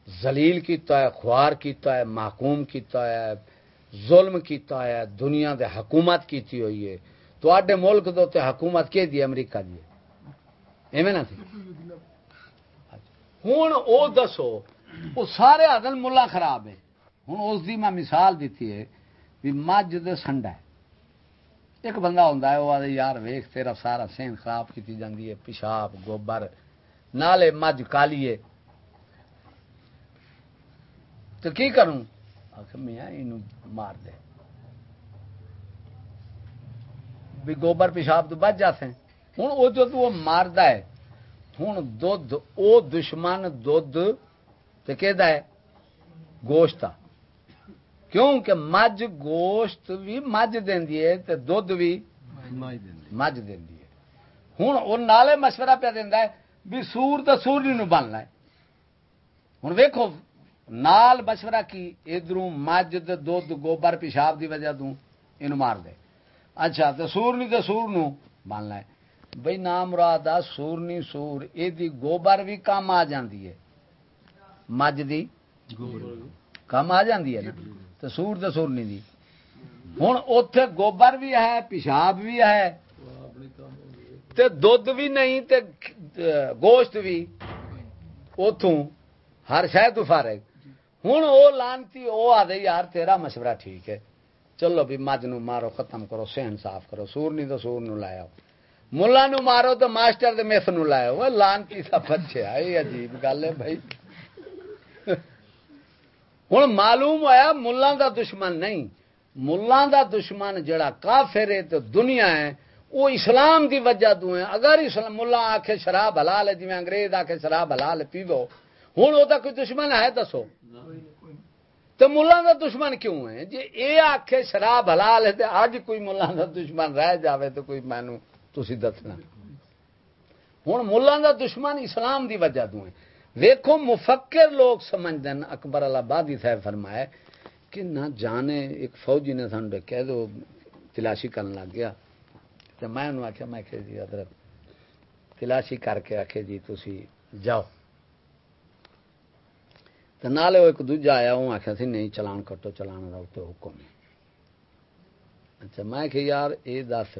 زلیل کیتا ہے خوار کیتا ہے محکوم کیتا ہے ظلم کیتا ہے، دنیا دے حکومت کیتی ہوئی ہے۔ تو آڈے ملک دو تے حکومت کے دی، امریکہ دی۔ ایویں نہ تھی؟ ہوں او دسو وہ سارے عدل ملا خراب ہے۔ ہوں اس دی میں مثال دیتی ہے بھی مجھ دے سنڈا ہے۔ ایک بندہ ہوں وہ آدھے یار ویخ تیرا سارا سین خراب کی جاتی ہے، پیشاب، گوبر، نالے مجھ کالیے تو کی کروں؟ آخ میاں مار دے بھی گوبر پیشاب تو بچ جاتے ہیں۔ ہوں وہ جو وہ مارد ہے ہوں دھد وہ دشمن دھد تو کہ گوشت کیوں کہ مجھ گوشت بھی مجھ دینی ہے تے دودھ بھی مجھ دینی ہے۔ ہوں وہ نالے مشورہ پہ دینا ہے، بھی سور تو سور نو بننا ہے۔ ہوں ویکو نال مشورہ کی ادھر مجھ دھد گوبر پیشاب دی وجہ تو یہ مار دے۔ اچھا تو سور نہیں تو سور بننا ہے بھائی نام مراد آ سورنی سور یہ گوبر بھی کام آ جاندی ہے۔ مجھ دی کام آ جاندی ہے نا۔ تو سور تو سورنی دی۔ ہوں اتے گوبر بھی ہے پیشاب بھی ہے۔ تے دھد بھی نہیں تے گوشت بھی۔ اتوں ہر شاید فارغ۔ ہوں وہ لانتی وہ آدھے، یار تیرا مشورہ ٹھیک ہے۔ چلو بھی مجھ نو مارو، ختم کرو، سہن صاف کرو، سور نہیں تو سور نو لایا ملا نو مارو تو ماسٹر تو مس نو لایا وہ لانتی سا بچے آئی عجیب گل ہے بھائی۔ ہوں معلوم ہوا ملان دا دشمن نہیں۔ ملان دا دشمن جڑا کافر ہے تو دنیا ہے، وہ اسلام دی وجہ تو ہے۔ اگر اسلام ملا آخ شراب حلال ہے جی انگریز آخ شراب حلال پیو۔ ہوں وہ کوئی دشمن ہے، دسو۔ تو ملا دا دشمن کیوں ہے؟ جی یہ آخ شراب حلال ہے تو اج کوئی ملا دا دشمن رہ جاوے تو کوئی مینو تھی دسنا۔ ہوں ملا دا دشمن اسلام دی وجہ تو ہے۔ مفکر لوگ سمجھ دین اکبر آبادی صاحب فرمائے کہ نہ جانے، ایک فوجی نے سن کہہ دو تلاشی کرنے لگ گیا۔ تو میں انہوں آخیا میں کہ جی حضرت، تلاشی کر کے آخے جی تھی جاؤ۔ نالے وہ ایک دوجا آیا وہ آخیا سی، نہیں، چلان کٹو، چلان کا اتنے حکم ہے۔ اچھا میں کہ یار یہ دس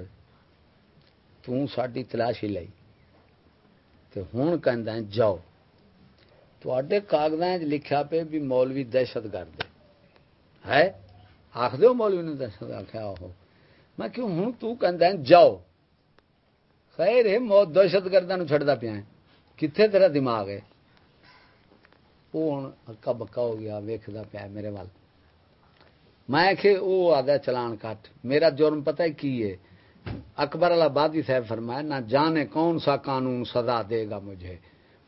تاری تلاشی لائی تو ہوں کہ جاؤ۔ تے کاغذ لکھا پہ بھی مولوی دہشت گرد ہے۔ آخ دو مولوی نے دہشت آخیا وہ میں کہ ہوں تو کہندا جاؤ۔ خیر ہے دہشت گرداں نو چھڑدا پیا ہے۔ کتھے تیرا دماغ ہے؟ وہ ہوں ہکا بکا ہو گیا ویکھدا پیا میرے وال میں کہ وہ آدھا چلان کٹ میرا جرم پتہ ہے کی ہے اکبر الہبادی صاحب فرمایا نہ جانے کون سا قانون سزا دے گا مجھے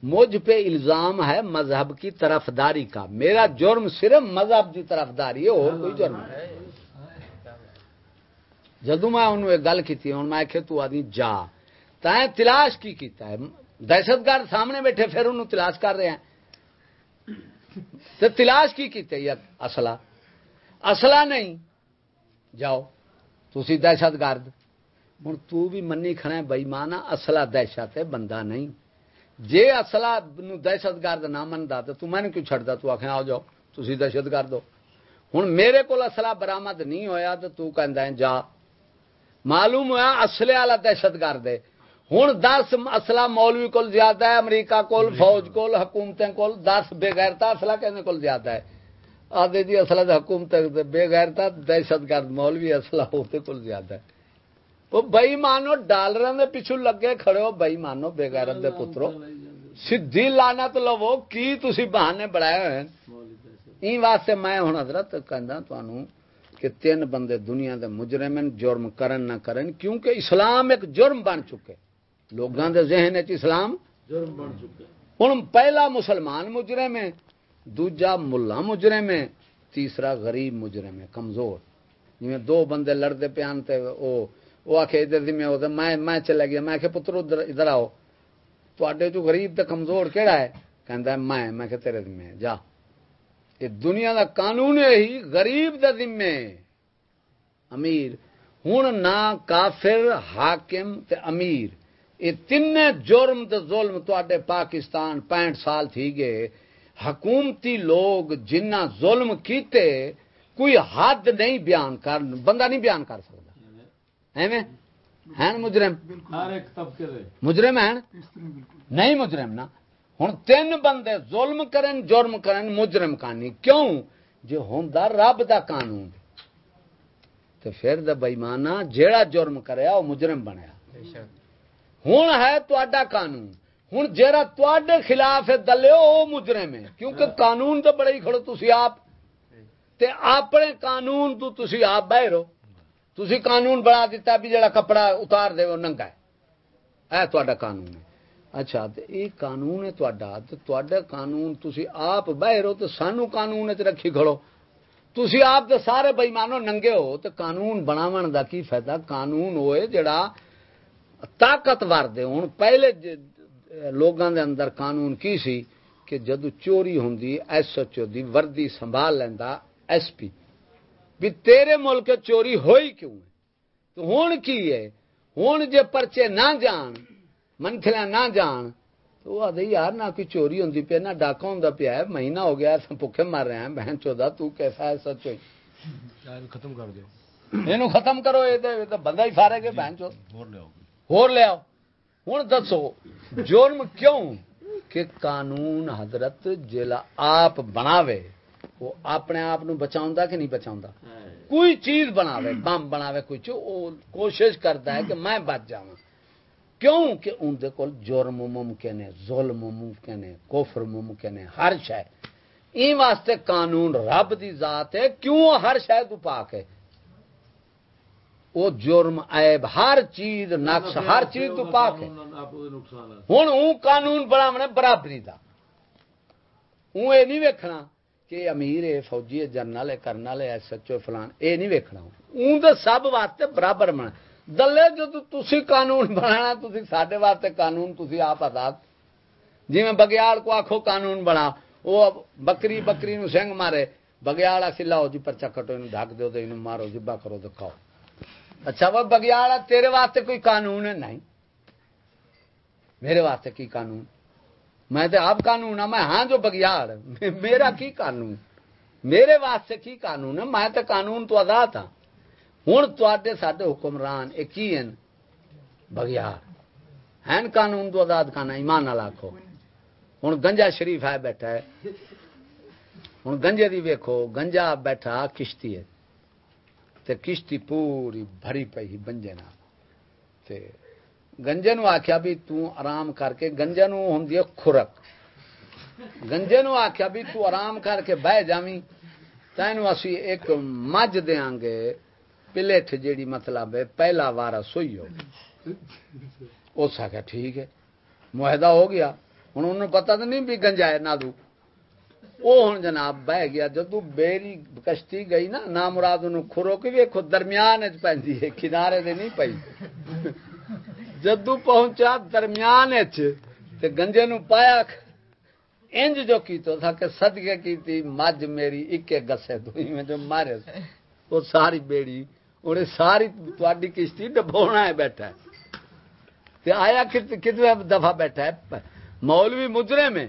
مجھ پہ الزام ہے مذہب کی طرفداری کا میرا جرم صرف مذہب کی طرفداری ہے اور کوئی جرم نہیں جدو میں انہوں ایک گل کی ہوں میں کہ تو آدمی جا تائیں تلاش کی کیتا ہے دہشت گرد سامنے بیٹھے پھر انہوں تلاش کر رہے ہیں تو تلاش کی کیتے یہ اصلہ اصلہ نہیں. جاؤ. تسی دہشت گرد. ہوں تو بھی منی کھڑا ہے بئیمانا اصلہ دہشت ہے، بندہ نہیں. جے اصلہ دہشت گرد نہ منتا تو تو میں کیوں چھڑتا تو آخر آؤ جاؤ، تسی دہشت گرد ہو. ہوں میرے کو اصلہ برامد نہیں ہویا تو تو کہندا ہے، جا. معلوم ہوا اصلے والا دہشت گرد ہے۔ ہوں دس اصلہ مولوی کول زیادہ ہے امریکہ کول فوج کول حکومتیں کول دس بے غیرتا اصلہ کہنے کول زیادہ ہے۔ آدھے جی اصلہ تو حکومت بے غیرتا دہشت گرد مولوی اصلہ ہوتے کول زیادہ ہے۔ وہ بئی مانو ڈالر دے پیچھو لگے کھڑے ہو بئی مانو بے غیرت دے پترو سدھی لانا تو لو کی تسی بہانے بڑھائے ہوئے ہیں؟ واسطے میں ہوں حضرت کہندا تانوں کہ تین بندے دنیا دے مجرم جرم کرن نہ کرن کیونکہ اسلام ایک جرم بن چکے۔ لوگاں دے ذہن اسلام جرم بن چکے ہن پہلا مسلمان مجرم ہے دوجا ملا مجرم ہے تیسرا غریب مجرم ہے کمزور۔ جویں دو بندے لڑدے پیان تے او وہ آخ ادھر ذمہ ہو میں میں چلا گیا میں کہ پتر ادھر ادھر آؤ۔ تے جو غریب تے کمزور کہڑا ہے؟ کہندا ہے میں میں کہ تیرے ذمہ ہے جا۔ یہ دنیا دا قانون ہے ہی غریب دا ذمہ ہے۔ امیر۔ ہن نہ کافر حاکم تے امیر۔ یہ تین جرم تے ظلم تے پاکستان پینٹ سال تھی گئے۔ حکومتی لوگ جنہ ظلم کیتے کوئی حد نہیں بیان کر بندہ نہیں بیان کر سکتا۔ ایویں؟ ہیں مجرم؟ مجرم ہیں؟ نہیں مجرم نا۔ ہوں تین بندے ظلم کرن جرم کرن مجرم کانی کیوں؟ جو ہوندا رب دا قانون۔ تے پھر دا بےمانا جیڑا جرم کریا وہ مجرم بنیا۔ ہوں ہے تہاڈا قانون۔ ہوں جیڑا تواڈے خلاف دلے او مجرم ہے۔ کیونکہ قانون تو بڑے ہی کھڑو تسی آپ۔ تے اپنے قانون تو تسی آپ باہر ہو تسی قانون بنا دیتا بھی جڑا کپڑا اتار دے وہ ننگا ہے۔ اے تہاڈا قانون ہے۔ اچھا تے یہ قانون ہے تے تہاڈا قانون تسی آپ باہر ہو تے سانو قانون رکھی کھڑو۔ تسی آپ تے سارے بے ایمانو ننگے ہو۔ تے قانون بناون دا کی فائدہ؟ قانون ہوئے جڑا طاقتور دے۔ ہن پہلے لوگاں دے اندر قانون کی سی کہ جدو چوری ہوندی ایس ایچ او دی وردی سنبھال لیندا ایس پی۔ بھی تیرے ملک چوری ہوئی کیوں ہے؟ تو ہون کی ہے؟ ہون جے پرچے نہ جان منتھلا نہ جان تو وہ آدھے یار نہ کوئی چوری ہوندی پیا نہ ڈاکا ہوندا پیا ہے مہینہ ہو گیا بھوکے مر رہے ہیں۔ بہن چودا تو کیسا ہے سچ ہوئی؟ ختم کر دو ختم کرو یہ بندہ ہی فارے گے بہن چود اور لے ہوں دسو جرم کیوں کہ قانون حضرت جیلا آپ بناوے وہ اپنے آپ بچاؤں کہ نہیں بچاؤں کوئی چیز بناوے بم بناوے کوئی چیز وہ کوشش کرتا ہے کہ میں بچ جاؤں کیوں کہ ان دے کول جرم ممکن ہے ظلم ممکن ہے کفر ممکن ہے ہر شے این واسطے قانون رب دی ذات ہے کیوں ہر شے تو پاک ہے وہ جرم، عیب، ہر چیز، نقص، ہر چیز تو پاک ہے۔ ہوں اون قانون بناونا برابری دا۔ اون یہ نہیں ویکھنا کہ امیر ہے فوجی ہے جنرل ہے کرنل ہے ایس ایچ او فلان یہ نہیں ویکھنا۔ اون تو سب واسطے برابر بنا دلے جو تسی قانون بنانا، تسی ساڈے واسطے قانون، تسی آپ آزاد۔ جی میں بگیاڑ کو آخو قانون بنا وہ بکری بکری نو سنگ مارے، بگیاڑ اسی لاؤ جی پرچا کٹو یہ ڈھک دو یہ مارو جبا کرو دکھاؤ اچھا وہ بگیاڑا تیرے واسطے کوئی قانون ہے؟ نہیں۔ میرے واسطے کی قانون؟ میں تو آپ قانون ہاں میں ہاں جو بگیاڑ میرا کی قانون؟ میرے واسطے کی قانون ہے؟ میں تو قانون تو ادا تھا۔ ہوں تے سڈے حکمران یہ کی ہیں بگیاڑ۔ ہیں قانون تو آزاد کھانا ایمان نال آخو ہوں گنجا شریف ہے بیٹھا ہے۔ ہوں گنجے دی ویکھو، گنجا بیٹھا کشتی ہے۔ تے کشتی پوری بھری پئی بنجے نال۔ تے گنجے نو آخیا بھی تو آرام کر کے، گنجے نو ہوندی ہے خورک گنجے نو آخیا بھی تو آرام کر کے بہ جاویں۔ تینوں اسی ایک مجھ دیاں گے، پلیٹ جیڑی مطلب ہے، پہلا وارا سوئی ہو اس آخیا ٹھیک ہے، معاہدہ ہو گیا۔ ہوں انہوں پتا تو نہیں بھی گنجا ہے نادو وہ ہوں جناب بہ گیا جدو بیری کشتی گئی نا، نہ مراد کھرو کے ویکو درمیان پی ہے، کنارے دے نہیں پئی۔ جدو پہنچا درمیان تے گنجے نو پایا، انج جو کی تو تھا کہ صدقے کی مجھ میری اکے گسے دوئی میں جو مارے وہ ساری بیڑی انہیں ساری تواڈی کشتی ڈبونا ہے، بیٹھا ہے۔ تے آیا کتنے دفعہ بیٹھا ہے، مولوی مجرے میں۔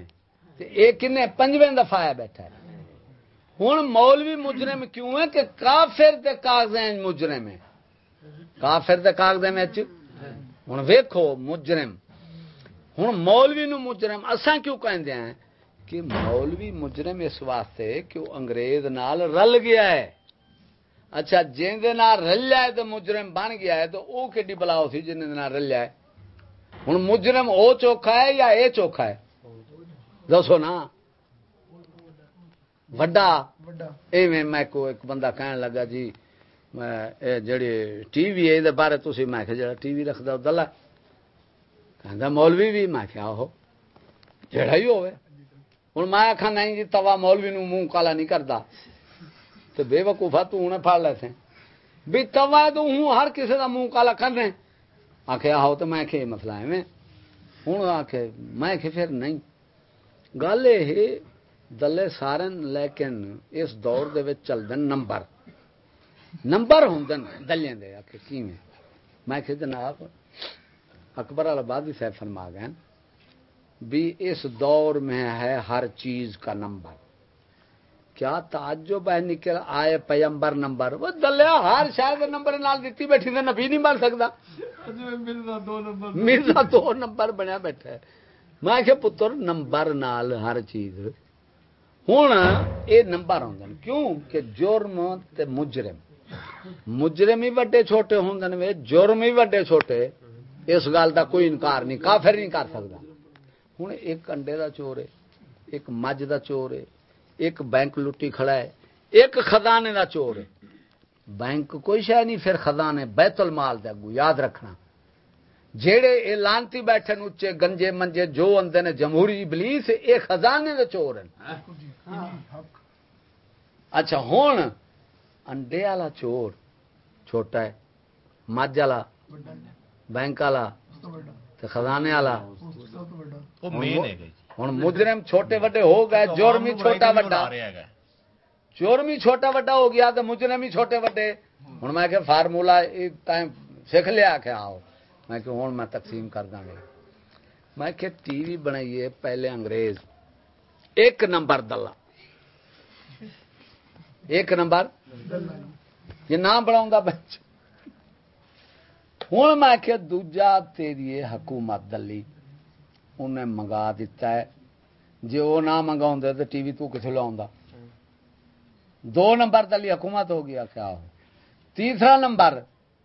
ایک کنے پنجویں دفعہ آیا بیٹھا ہے۔ ہوں مولوی مجرے میں کیوں ہے کہ کافر دے کاغذ مجرے میں کافر دے کاغذ ہوں ویکھو مجرم۔ ہوں مولوی نو مجرم، اساں کیوں کہندے ہیں؟ کہ مولوی مجرم اس واسطے کہ وہ انگریز نال رل گیا ہے۔ اچھا جن رلیا ہے تو مجرم بن گیا ہے، تو وہ کھی بلاؤ سی جن رلیا ہے؟ ہوں مجرم او چوکھا ہے یا اے چوکھا ہے؟ دسو نا وڈا ایویں میں کو ایک بندہ کہنے لگا جی جڑی ٹی وی ہے بارے تھی میں جڑا ٹی وی رکھتا دلہ کہ مولوی بھی میں کیا ہو جڑا ہی ہوئے ہوں میں آخا نہیں جی توا مولوی نو منہ کالا نہیں کرتا تو بے وقوفا تنے پڑ لے تھے بھی توا تو ہوں ہر کسی کا منہ کالا کر رہے آخ آہو تو میں کہ مسئلہ ہے ہوں آخ میں پھر نہیں گل یہ دلے سارے لیکن اس دور دے چلتے نمبر نمبر ہوں دلے دے آخ کی میں کہ جناب اکبر آبادی صاحب فرما گئے بھی اس دور میں ہے ہر چیز کا نمبر کیا تعجب ہے نکل آئے پیمبر نمبر وہ دلیا ہر شاید نمبر نال دیتی بیٹھی نبی نہیں بن سکتا مرزا دو نمبر بنیا بیٹھا ہے میں کہ پتر نمبر نال ہر چیز ہوں یہ نمبر ہوں کیوں کہ جرم تے مجرم مجرم ہی وڈے چھوٹے ہوں جرم ہی وڈے چھوٹے اس گل کا کوئی انکار نہیں کافر نہیں کر سکتا ہوں ایک انڈے دا چور ہے ایک مجھ دا چور ہے ایک بینک لٹی کھڑا ہے ایک خزانے دا چور ہے بینک کوئی شہ نہیں پھر خزانے بیت المال دے اگو یاد رکھنا جیڑے اے لانتی بیٹھے اچے گنجے منجے جو اندے نے جمہوری ابلیس اے خزانے دے چور ہیں اچھا ہون انڈے والا چور چھوٹا ہے مجھ والا بینک والا خزانے والا۔ ہوں مجرم چھوٹے وڈے ہو گئے جرم ہی چھوٹا وڈا۔ جرم ہی چھوٹا وڈا ہو گیا تو مجرم ہی چھوٹے وڈے۔ ہوں میں کہ فارمولا سیکھ لیا کہ آؤ میں کہ ہوں میں تقسیم کر دیں گے میں کہ ٹی وی بنائیے پہلے انگریز۔ ایک نمبر دلہ۔ ایک نمبر۔ یہ نام بنا بچ۔ ہوں میں کہ دوجا تیری حکومت دلی۔ انہیں منگا دیتا ہے۔ جی وہ نہ منگا تو ٹی وی تو کتنے لا دو نمبر دلی حکومت ہو گیا، کیا ہو؟ تیسرا نمبر۔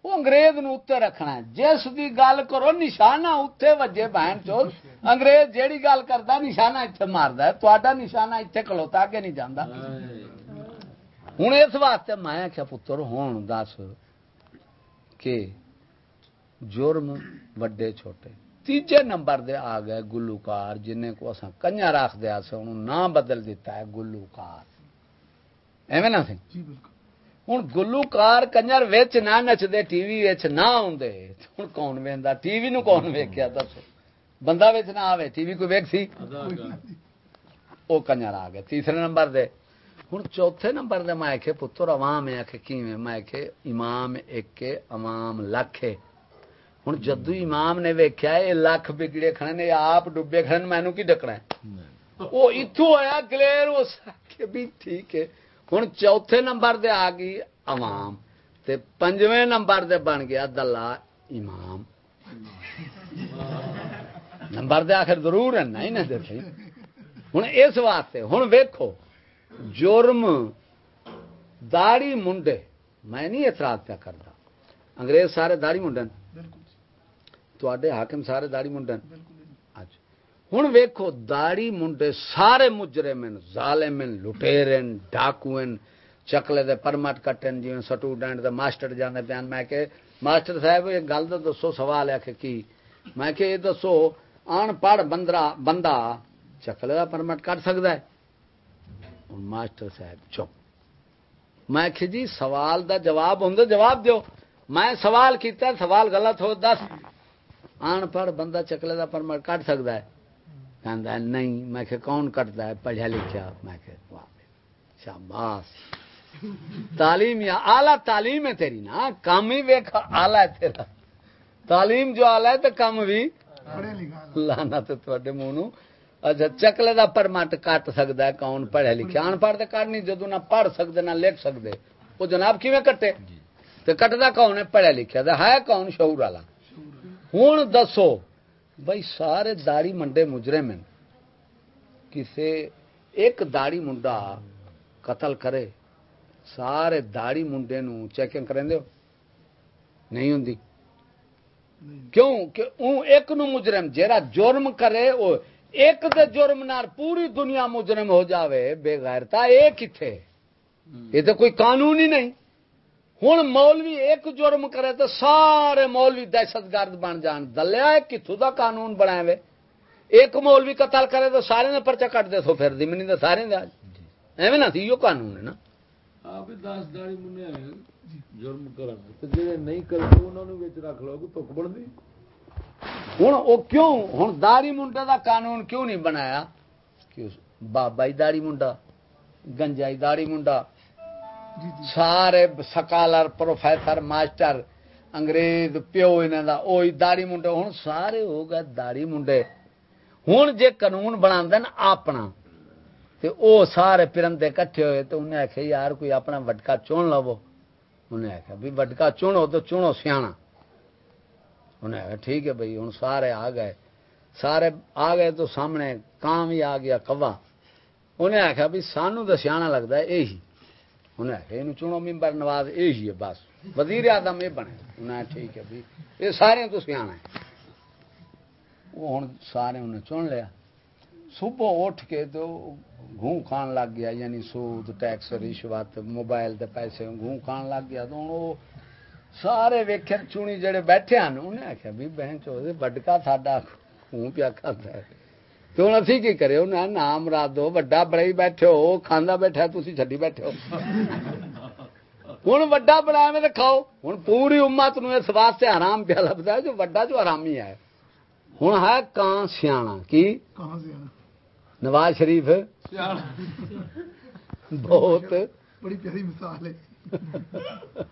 وہ انگریز نو اتنے رکھنا ہے جس کی گل کرو نشانہ اتنے وجے بہن چو انگریز جیڑی گل کرتا نشانہ اتنے مارد ہے تا نشانہ اتنے کلوتا کے نہیں جانا ہوں اس واسطے میں کیا پتر ہوں دس کہ جرم وڈے چھوٹے تیجے نمبر دے آ گئے گلوکار جنہیں کو اصا کنیا رکھ دیا سے انہوں نام بدل دیتا ہے گلوکار ایویں نہ سی ہوں گلوکار کنجر نہ نچدے ٹی وی نہ آدھے ہوں کون وہدا ٹی وی نو کون ویکیا دسو بندہ نہ آوے ٹی وی کوئی ویک سی وہ کنجر آ گئے تیسرے نمبر دے ہوں چوتھے نمبر دے میں آخے پتر عوام آخ کی میں آخے امام ایک عوام لکھ ہوں جدو امام نے ویکیا یہ لکھ بگڑے کھڑے نے آپ ڈبے کھڑے مینو کی ڈکنا وہ اتو آیا گلیر بھی ٹھیک ہے ہوں چوتھے نمبر دے آ گئی عوام تے پنجویں نمبر دے بن گیا دلہ امام نمبر دے آخر ضرور ہے نہیں نہ دیکھیں ہوں اس واسطے ہوں ویکھو جرم داڑی منڈے میں نہیں اعتراض پہ کرتا انگریز سارے داڑی منڈن تے حاکم سارے داڑی منڈن ہوں ویکو داڑی منڈے سارے مجرم ظالم لٹیرن ڈاکوئن چکلے دے پرمٹ کٹن جی سٹوڈنٹ دے ماسٹر جانے بیان میں کہ ماسٹر صاحب یہ گل تو دسو، سوال ہے کہ کی؟ میں کہ یہ دسو ان پڑھ بندرا، بندہ چکلے دا پرمٹ کٹ سکتا ہے؟ ماسٹر صاحب چپ۔ میں کہ جی سوال دا جواب ہوں جواب دیو۔ میں سوال کیتا سوال غلط ہو، دس۔ ان پڑھ بندہ چکلے دا پرمٹ کٹ سکتا ہے۔ کہ نہیں میں کہ کون کرتا ہے؟ پڑھا لکھا میں کہ شاباش۔ تعلیم یا آلہ تعلیم ہے تیری نا کام ہی ویکھا آلہ ہے تیرا۔ تعلیم جو آلہ ہے تو کام بھی۔ لانا تو منہ اچھا چکلے کا پرمٹ کٹ سکتا ہے کون پڑھے لکھے ان پڑھ تے نہیں جدو نہ پڑھ سکتے نہ لکھ سکتے وہ جناب کیون کٹے؟ تو کٹتا کون ہے؟ پڑھے لکھیا۔ تے ہے کون؟ شعور والا۔ ہوں دسو۔ بھائی سارے داڑی منڈے مجرم ہیں کسے ایک داڑی منڈا قتل کرے سارے داڑی منڈے نو چیکنگ کریں دیو نہیں ہوں کیوں؟ کہ اون ایک نو مجرم جیرا جرم کرے او ایک دے جرم نال پوری دنیا مجرم ہو جاوے بے غیرتا ایک کتھے یہ تو کوئی قانون ہی نہیں۔ ہوں مولوی ایک جرم کرے تو سارے مولوی دہشت گرد بن جان۔ دلیا کتوں دا قانون بنایا وے۔ ایک مولوی قتل کرے تو سارے نے پرچا کٹ دے تو پھر تو سارے دے۔ ایویں نہ تھی یہ قانون ہے نا۔ آپ دس داڑی مننے جرم کرن تے جڑے نہیں کرتے انہاں نوں وچ رکھ لو کہ تک بڑھدی ہوں وہ کیوں؟ ہوں داڑی منڈے دا قانون کیوں نہیں بنایا؟ کہ بابا داڑی منڈا گنجائی داڑی منڈا۔ جی، جی۔ سارے سکالر، پروفیسر، ماسٹر، انگریز، پیو انہاں دا، اوہی داڑی منڈے۔ ہن سارے ہو گئے داڑی منڈے۔ ہن جے قانون بنا دین اپنا، تے او سارے پرندے کٹھے ہوئے، تے انہیں آخیا یار، کوئی اپنا وڈکا چون لو انہیں آخیا بھی وڈکا چنو تو چنو سیاح انہیں آخیا ٹھیک ہے بھائی ہوں سارے آ گئے۔ سارے آ گئے تو سامنے کام ہی آ گیا کوا انہیں آخیا بھی سانو تو سیاح لگتا ہے یہی انہیں چنو ممبر نواز یہی ہے بس۔ وزیر اعظم یہ بنے۔ انہیں ٹھیک ہے بھی یہ سارے تو سیاح ہے وہ ہوں سارے انہیں چن لیا۔ صبح اٹھ کے تو گھوں کھان لگ گیا یعنی سود، ٹیکس، رشوت، موبائل دے پیسے گھوں کھان لگ گیا۔ تو ہوں وہ سارے ویکھے چونی جڑے بیٹھے ہیں انہیں آخیا بھی بہن چو، وڈکا ساڈا خون پیا کھاتا ہے۔ تو ہوں اسی کی کرے انہیں نام رات دو وڈا بڑا ہی بیٹھے ہو کھانا بیٹھا تھی چڈی بیٹھے ہو ہوں وڈا بنا میں کھاؤ ہوں پوری امت نو اس واسطے حرام پیا لگتا ہے جو وڈا جو حرامی ہے ہوں ہے کان سیاح کی نواز شریف بہت بڑی پیاری مثال ہے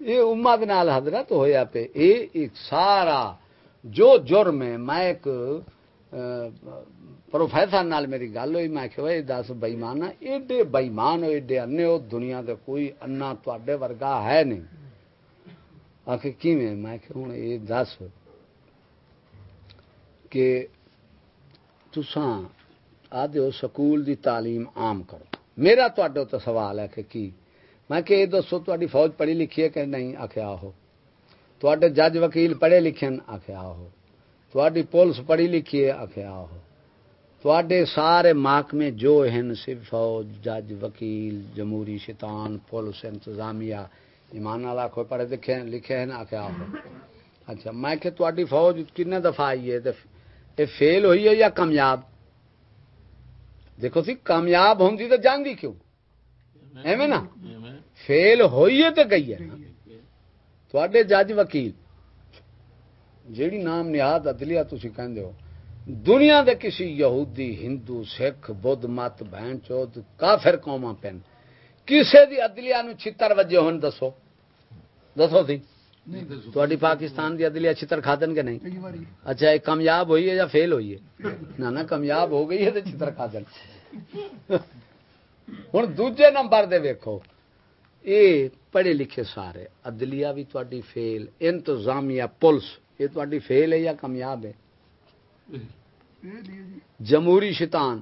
یہ امت نال حضرت ہویا پہ یہ سارا جو جرم ہے میں ایک پروفیسر نال میری گل ہوئی میں کہ دس بئیمان ایڈے بئیمان ہو ایڈے انے ہو دنیا دے کوئی انا تے ورگا ہے نہیں آخر کیویں میں کہ ہوں یہ دس کہ تساں آدھے ہو سکول دی تعلیم عام کرو میرا تے تو سوال ہے کہ کی میں کہ یہ دسو تاری فوج پڑھی لکھی ہے کہ نہیں آخیا آہو تے جج وکیل پڑھے لکھے آخیا آہو تاری پولیس پڑھی لکھی ہے؟ آخیا آہو۔ تے سارے محکمے جو ہیں صرف فوج جج وکیل جمہوری شیطان پولیس انتظامیہ ایمان والا کوئی پڑھے لکھے لکھے ہیں آخیا آہو۔ اچھا میں کہ تاری فوج کن دفعہ آئی ہے؟ یہ فیل ہوئی ہے یا کامیاب؟ دیکھو سی کامیاب ہوں تو جاندی کیوں؟ ایویں نا؟ فیل ہوئی ہے تو گئی ہے؟ تھوڑے جج وکیل جیڑی نام نہاد عدلیہ تھی کہندے ہو دنیا دے کسی یہودی ہندو سکھ بدھ مت بہن چوت کافر قوما پین۔ کسے دی عدلیہ نو چھتر وجے ہون دسو۔ دسو سی؟ تھوڑی پاکستان دی عدلیہ چھتر کھادن کے نہیں؟ کئی باری اچھا یہ کامیاب ہوئی ہے یا فیل ہوئی ہے؟ نہ نہ کامیاب ہو گئی ہے تو چتر کھا دن ہوں دوجے نمبر دے ویکھو۔ یہ پڑھے لکھے سارے۔ عدلیہ بھی تاری فیل انتظامیہ پولیس۔ یہ تاری فیل ہے یا کامیاب ہے؟ جی۔ جمہوری شیطان۔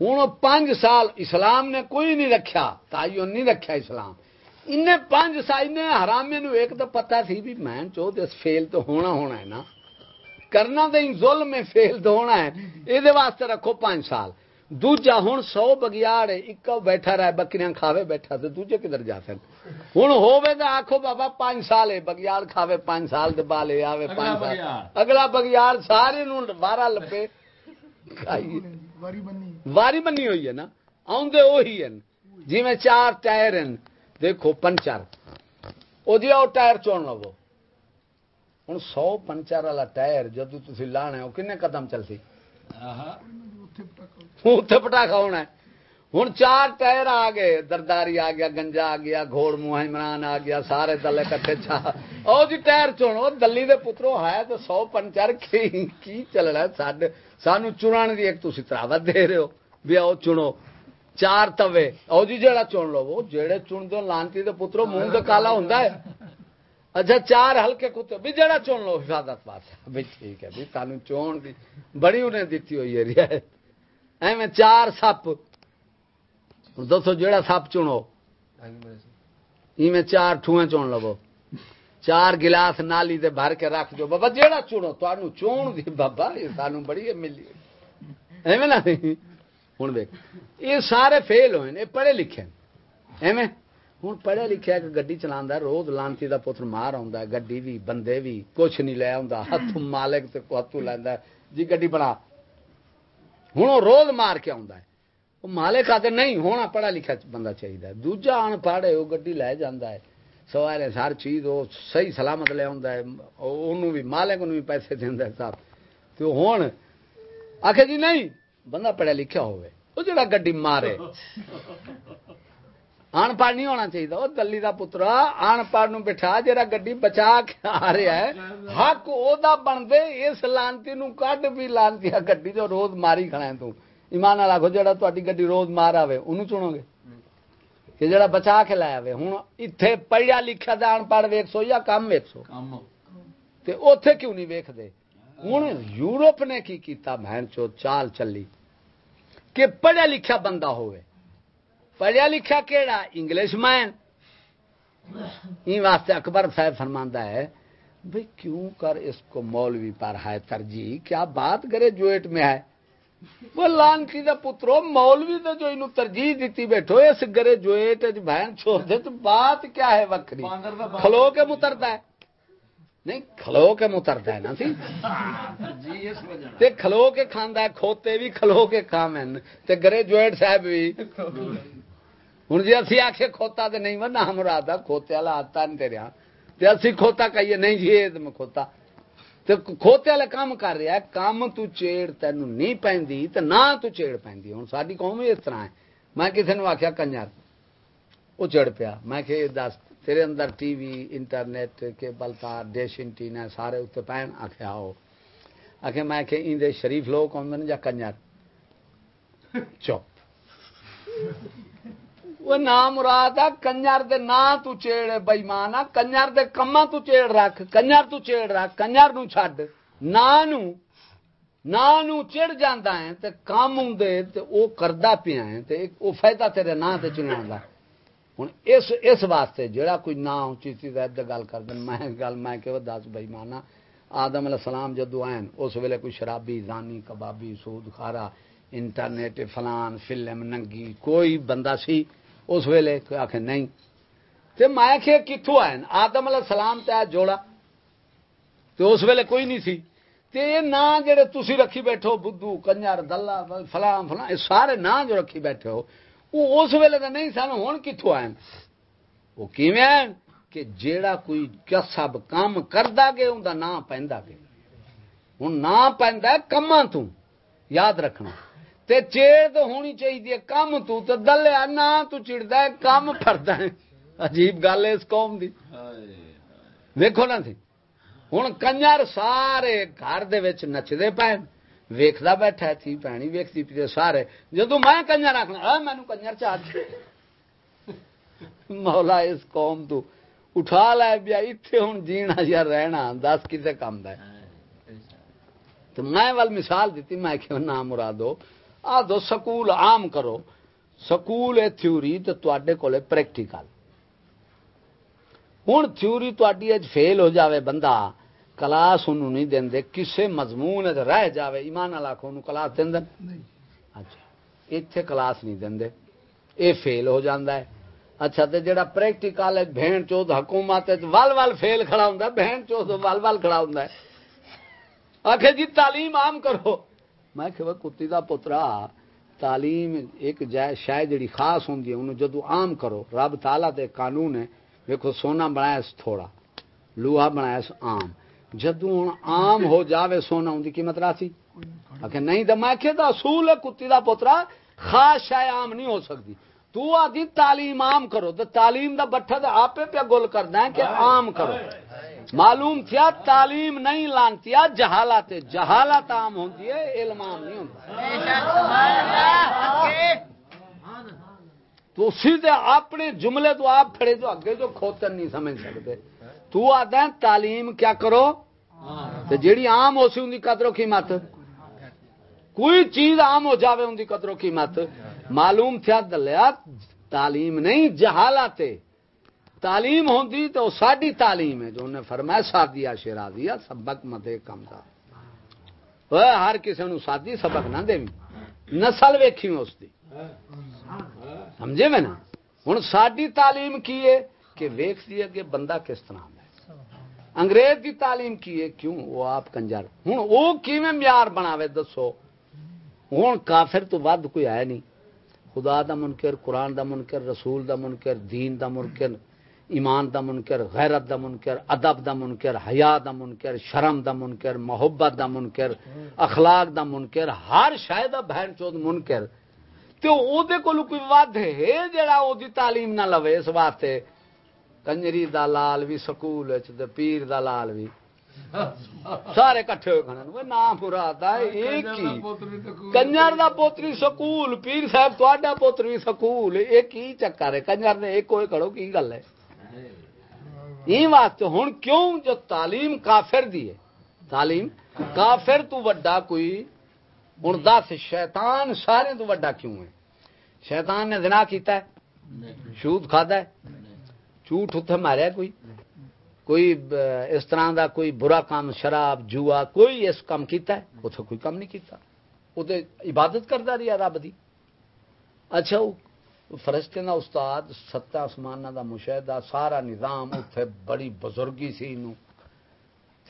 ہوں پانچ سال اسلام نے کوئی نہیں رکھا تعین نہیں رکھا اسلام۔ انہیں پانچ سال انہیں حرامے نو ایک تو پتا سی بھی میں چو فیل تو ہونا ہونا ہے نا۔ کرنا تو ظلم میں فیل تو ہونا ہے۔ یہ واسطے رکھو پانچ سال۔ دوجا ہوں سو بگیاڑ ایک بیٹھا رہے بکریاں کھاوے بیٹھا تو دوجے کدھر جا سک ہوں ہوے تو آخو بابا پانچ سال ہے بگیاڑ کھاوے پانچ سال دے بالے آوے پانچ سال اگلا بگیاڑ سارے بارہ لپے واری بنی واری بنی ہوئی ہے نا آدھے وہی ہیں جی میں چار ٹائر ہیں دیکھو پنچر وہ جی آؤ ٹائر چون لو ہوں سو پنچر والا ٹائر جدو تھی لانا وہ کن قدم چلتی منہ پٹاخا ہونا ہے ہوں چار ٹائر آ گئے درداری آ گیا گنجا آ گیا گھوڑ موہ عمران آ گیا سارے دلے کٹے چا او جی ٹائر چونو دلی دے پترو ہے تو سو پنچر کی چلنا سڈ سانو چن کی ایک تھی تراوت دے رہے ہو بھی آؤ چنو چار توے او جی جڑا چن لو وہ جہے چن دو لانتی دے پترو منہ تو کالا ہوں اچھا چار ہلکے کتے بھی جڑا چن لو حفاظت پاس بھی ٹھیک ہے بھی سانو چون دی بڑی انہیں دیتی ہوئی ہے ایویں چار سپ۔ دسو جیڑا سپ چنو۔ ایویں چار ٹھوئیں چون لو چار گلاس نالی دے بھر کے رکھ دو بابا جیڑا چنو، تانوں چون دی۔ بابا، یہ سانو بڑی ملی۔ ایویں نہ۔ ہن دیکھ یہ سارے فیل ہوئے نے پڑھے لکھے ایویں۔ ہوں پڑھیا لکھا کہ گڈی چلا روز لانتی دا پتر مار آ گڈی بھی بندے بھی کچھ نہیں لے آ ہاتھ مالک تے ہاتھوں لینا جی گڈی بنا۔ ہوں روز مار کے آتا ہے۔ وہ مالک آتے نہیں ہونا پڑھا لکھا بندہ چاہیے دوجا ان پڑھ ہے، وہ گی لے جانا ہے۔ سوارے ہر چیز وہ صحیح سلامت لے آتا ہے۔ انہوں بھی مالک بھی پیسے دینا صاحب۔ تو ہوں آخ جی نہیں، بندہ پڑھیا لکھا ہوئے وہ جڑا گڈی مارے۔ ان پڑھ نہیں ہونا چاہیے وہ دلی کا پترا ان پڑھ نو بٹھا جا گی بچا کے آ رہا ہے حق وہ بنتے اس لانتی کڈ بھی لانتی گڈی جو روز ماری کھڑا ہے تو ایمان والا آخو جا گڈی روز مار آئے انہوں چنو گے کہ جڑا بچا کے آئے ہوں اتنے پڑھیا لکھا تو ان پڑھ ویک سو یا کم ویک سو اتے کیوں نہیں ویکتے ہوں یورپ نے کی کیتا بہن چو چال چلی کہ پڑھیا لکھا بندہ ہوئے پڑھیا لکھا کہڑا انگلش مین واسطے اکبر صاحب فرماندہ ہے بھئی کیوں کر اس کو مولوی پر ہے ترجیح؟ کیا بات گریجویٹ میں ہے؟ وہ لانچی دا پترو مولوی تو جو انہوں ترجیح دیتی بیٹھو اس گریجویٹ بہن چھوڑ دے تو بات کیا ہے وکری؟ کھلو کے مترتا ہے۔ نہیں کھلو کے مترتا ہے نا سی؟ تے کھلو کے کھاندا ہے کھوتے بھی کھلو کے کھامن تے گریجویٹ صاحب بھی ہوں جی اسی آخے کھوتا تو نہیں، ورنہ مراد کھوتے والا آتا نہیں تیرے تے اسی کھوتا کہیے، نہیں جی یہ میں کھوتا۔ تے کھوتے والا کام کر رہا ہے، کام تو چیڑ تین نہیں پی تو نہ تو چیڑ پی ہوں ساری قوم اس طرح ہے۔ میں کسی نے آخیا کنجر وہ چڑ پیا۔ میں کہ دس، تیرے اندر ٹی وی، انٹرنیٹ، کیبل تار، ڈیش انٹینا سارے اتنے پہن آخیا آؤ۔ آخ میں کہ اندر شریف لوگ آدھے یا کنجر؟ چپ۔ وہ نام مراد ہے کنجر دے نا تو چیڑ بےمان کنجر دے کما تو چیڑ رکھ، کنجر تو چیڑ رکھ، کنجر نو چھڈ۔ نا نو نا نو چڑ جاندا ہے تے کام ہوندے تے او کردا پیا ہے تے او فائدہ تیرے نا تے چناندا ہن اس اس واسطے جڑا کوئی نا اونچی سی زائد گل کر دین میں گل میں کہ دس بے آدم علیہ السلام جدو آئن اس ویلے کوئی شرابی، زانی، کبابی، سود کھارا انٹرنیٹ فلان، فلم، ننگی، کوئی بندہ سی اس ویلے آخ نہیں۔ تے میں کہ کتوں آئے آدم علیہ السلام تے جوڑا۔ تو اس ویلے کوئی نہیں سی۔ تے یہ نا جڑے تسی رکھی بیٹھو بدھو، کنجر، دلہ، فلاں فلاں، یہ سارے نا جو رکھی بیٹھے ہو، وہ اس ویلے تو نہیں سن ہوں کتوں آئے وہ کیویں آئے کہ جیڑا کوئی کسب کام کردا گے ان کا نام پہندا گے ہوں نام پہندا کما تو یاد رکھنا۔ تے چیڑ تو ہونی چاہیے کم تو تو دلیا نہ تو چڑھتا ہے کم فردا ہے۔ عجیب گل ہے اس قوم دی۔ ویکو نا تھی۔ ہوں کنجر سارے گھر نچتے پے ویکھدا بیٹھا تھی پینی ویکھتی پی سارے۔ جدو میں کنجر آخنا مینو کنجر چاہ مولا اس قوم تو اٹھا لے بیا اتنے ہوں جینا یا رہنا دس کسے کام دا ہے۔ تو میں ول مثال دیتی میں کہ نام مرادو۔ آ دو سکول عام کرو سکول ہے تھیوری تو تے کول پریکٹیکل ہوں تھیوری تھی فیل ہو جاوے بندہ کلاس انہوں نہیں دے کسے مضمون رہ جاوے ایمان لاکھ ان کلاس دیں اچھا اتے کلاس نہیں دے اے فیل ہو جاندہ ہے اچھا تے جڑا پریکٹیکل ہے بہن چوت حکومت ول ول فیل کھڑا ہوں بہن چوت ول ول کھڑا ہوں آخ جی تعلیم عام کرو میں کہ کتی دا پترا تعلیم ایک شاید جڑی خاص ہوں انہوں جدو عام کرو رب تالا دے قانون ہے دیکھو سونا بنایا تھوڑا لوہا بنایا عام۔ جدو ہوں آم ہو جاوے سونا ان کی قیمت راسی آخر نہیں تو میں کہ اصول ہے کتی دا پوترا خاص شاید عام نہیں ہو سکتی تو آدھی تعلیم عام کرو تو تعلیم دا بٹھا تو آپ پہ گول کرنا ہے کہ عام کرو۔ معلوم تھیا تعلیم نہیں لانتی جہالت جہالت عام ہوتی ہے علم عام نہیں ہوتا تو سیدھے اپنے جملے تو آپ پھڑے تو اگے جو کھوتن نہیں سمجھ سکتے۔ تو آتا ہے، تعلیم کیا کرو؟ تو جیڑی عام ہو سی ان کی قدر و قیمت۔ کوئی چیز عام ہو جاوے ان کی قدر و قیمت۔ معلوم تھا دلیا، تعلیم نہیں، جہالت۔ ہے تعلیم ہوندی تو ساری تعلیم ہے جو انہیں فرمایا سادی شیرا دیا سبق مت کم کا ہر کسی نو سادی سبق نہ دے نسل ویکھی اس کی سمجھے میں نا؟ ہوں ساری تعلیم کی ہے کہ ویخ دی کہ بندہ کس طرح ہے۔ انگریز کی تعلیم کی ہے، کیوں؟ وہ آپ کنجر۔ ہوں وہ کیویں معیار بناوے دسو؟ ہوں کافر تو ود کوئی ہے نہیں۔ خدا دا منکر، قرآن دا منکر، رسول دا منکر، دین دا منکر۔ ایمان دا منکر غیرت دا منکر ادب دا منکر حیا دا منکر شرم دا منکر محبت دا منکر اخلاق دا منکر ہر شاید بہن چود منکر۔ تو او دے کو کوئی ود ہے جڑا او دی تعلیم نہ لوے اس واسطے؟ کنجری دا لال بھی سکول تے پیر دا لال بھی سارے کٹھے ہوئے کھانے وہ نام پورا آتا ہے ایک ہی۔ کنجر دا پوتری سکول پیر صاحب تہاڈا پوتری سکول ایک ہی چکر ہے۔ کنجر نے ایک کوئی کھڑو کی گل ہے؟ یہ واسطے ہن کیوں جو تعلیم کافر دی ہے؟ تعلیم کافر تو وڈا کوئی ہن دس شیطان سارے تو وڈا کیوں ہے؟ شیطان نے زنا کیتا ہے سود کھادا ہے، جھوٹ اتنے ماریا کوئی؟ کوئی اس طرح دا کوئی برا کام، شراب، جوا، کوئی اس کام کیتا ہے؟ اتنے کوئی کام نہیں کیتا۔ وہ عبادت کرتا رہا رب دی۔ اچھا فرشتے دا استاد ستا آسمان دا مشاہدہ، سارا نظام اتنے بڑی بزرگی سی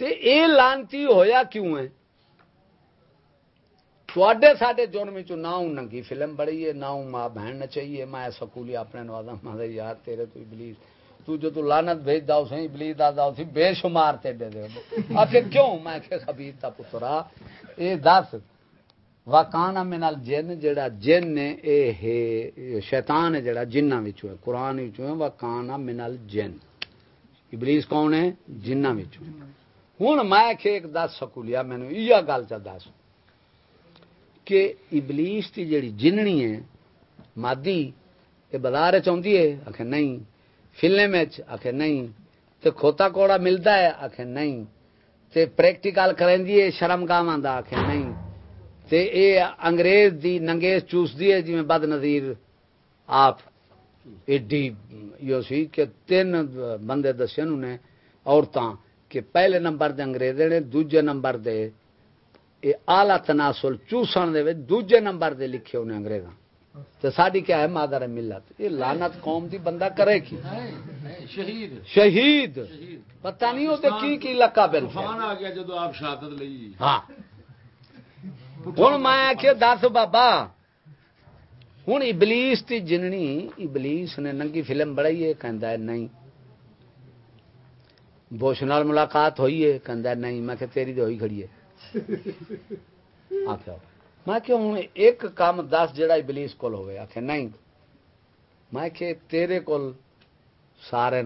تے اے لانتی ہویا کیوں ہے؟ تھوڑے سارے جرم چ نہ ننگی فلم بڑی ہے، نہ ماں بہن نہ چاہیے۔ میں سکولی اپنے نوازا ماں یار تیرے تو ابلیس، تو جو تو لانت بھیج داؤ سی ابلیس دا داؤ سی بے شمار تے دے۔ آخر کیوں؟ میں کہ خبیر تا پترا، اے دس۔ وکانا منال جن جڑا جن نے، اے ہے شیطان ہے جڑا جنہ وچوں ہے قران وچوں ہے وکانا منال جن ابلیس کون ہے؟ جنہ وچوں ہن میں کہ ایک دس سکولیا، مینوں یہ گل چا دس۔ کہ ابلیس دی جڑی جننی ہے، مادی یہ بازار چاہتی ہے آخر نہیں۔ فلم آخر نہیں۔ تے کھوتا کوڑا ملتا ہے آخر نہیں۔ تے پریکٹیکل کریں دی شرم گاہ آخر نہیں۔ تے اے انگریز دی ننگیز چوس دی ہے جی میں بد نظیر آپ ایڈی یو سی کہ تین بندے دسے انہیں عورتاں کہ پہلے نمبر دے انگریز نے دوجے نمبر دے۔ اے آلہ تناسل چوسن دے دوجے نمبر دے لکھے انہیں انگریزاں۔ تو ساری کیا ہے مادر ملت۔ یہ لانت قوم دی بندہ کرے کی؟ شہید۔ شہید۔ پتہ نہیں ہوتے کی کی لکا بل آ گیا جدو آپ شہادت لئی۔ ہاں۔ ہوں میں کہ دس بابا ہوں ابلیس تی جننی ابلیس نے ننگی فلم بڑھائی ہے نہیں۔ بوش نال ملاقات ہوئی ہے ہے نہیں۔ میں کہ تیری تو ہوئی کھڑی ہے۔ آخر میں کہ ہوں ایک کام دس جڑا ابلیس کول ہوئے آخ نہیں۔ میں کہ تیرے کول سارے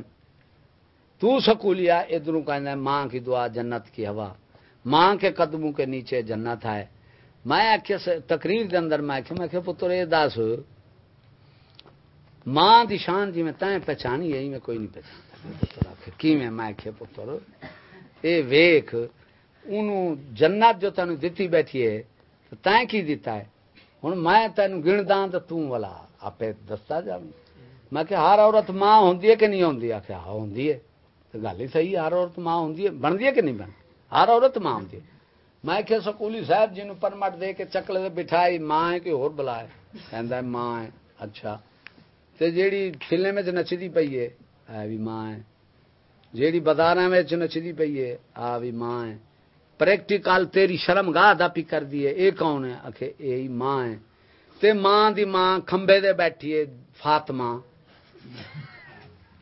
تو سکولیا ادھر کہ ماں کی دعا جنت کی ہوا۔ ماں کے قدموں کے نیچے جنت ہے۔ میں آخیا تقریر کے اندر میں آخیا میں کہ پتر یہ دس، ماں دی شان جی میں تائیں پہچانی ہے، میں کوئی نہیں پہچانتا کی میں میں آخیا پتر، اے ویخ انہوں جنت جو تینوں دیتی بیٹھی ہے تین کی دیتا ہے؟ ہوں میں تین گندا ہاں تو تلا آپ دستا جا۔ میں کہ ہر عورت ماں ہوں کہ نہیں ہوں آخیا ہاں ہوں گل ہی صحیح ہر عورت ماں ہوں بنتی ہے کہ نہیں بن ہر عورت ماں ہوں میں کہ سکولی صاحب جی پرمٹ دے کے چکلے بٹھائی، ماں ہے کہ ہو بلا ہے ماں ہے اچھا۔ تے جیڑی فلم نچتی پی ہے ہے بھی ماں ہے۔ جیڑی بازار نچتی پی ہے، آ بھی ماں ہے۔ پریکٹیکل تیری شرم گاہ دا پی کر دیے اے کون ہے؟ آخے یہ ماں ہے۔ تے ماں دی ماں کھمبے دے بیٹھی ہے، فاطمہ۔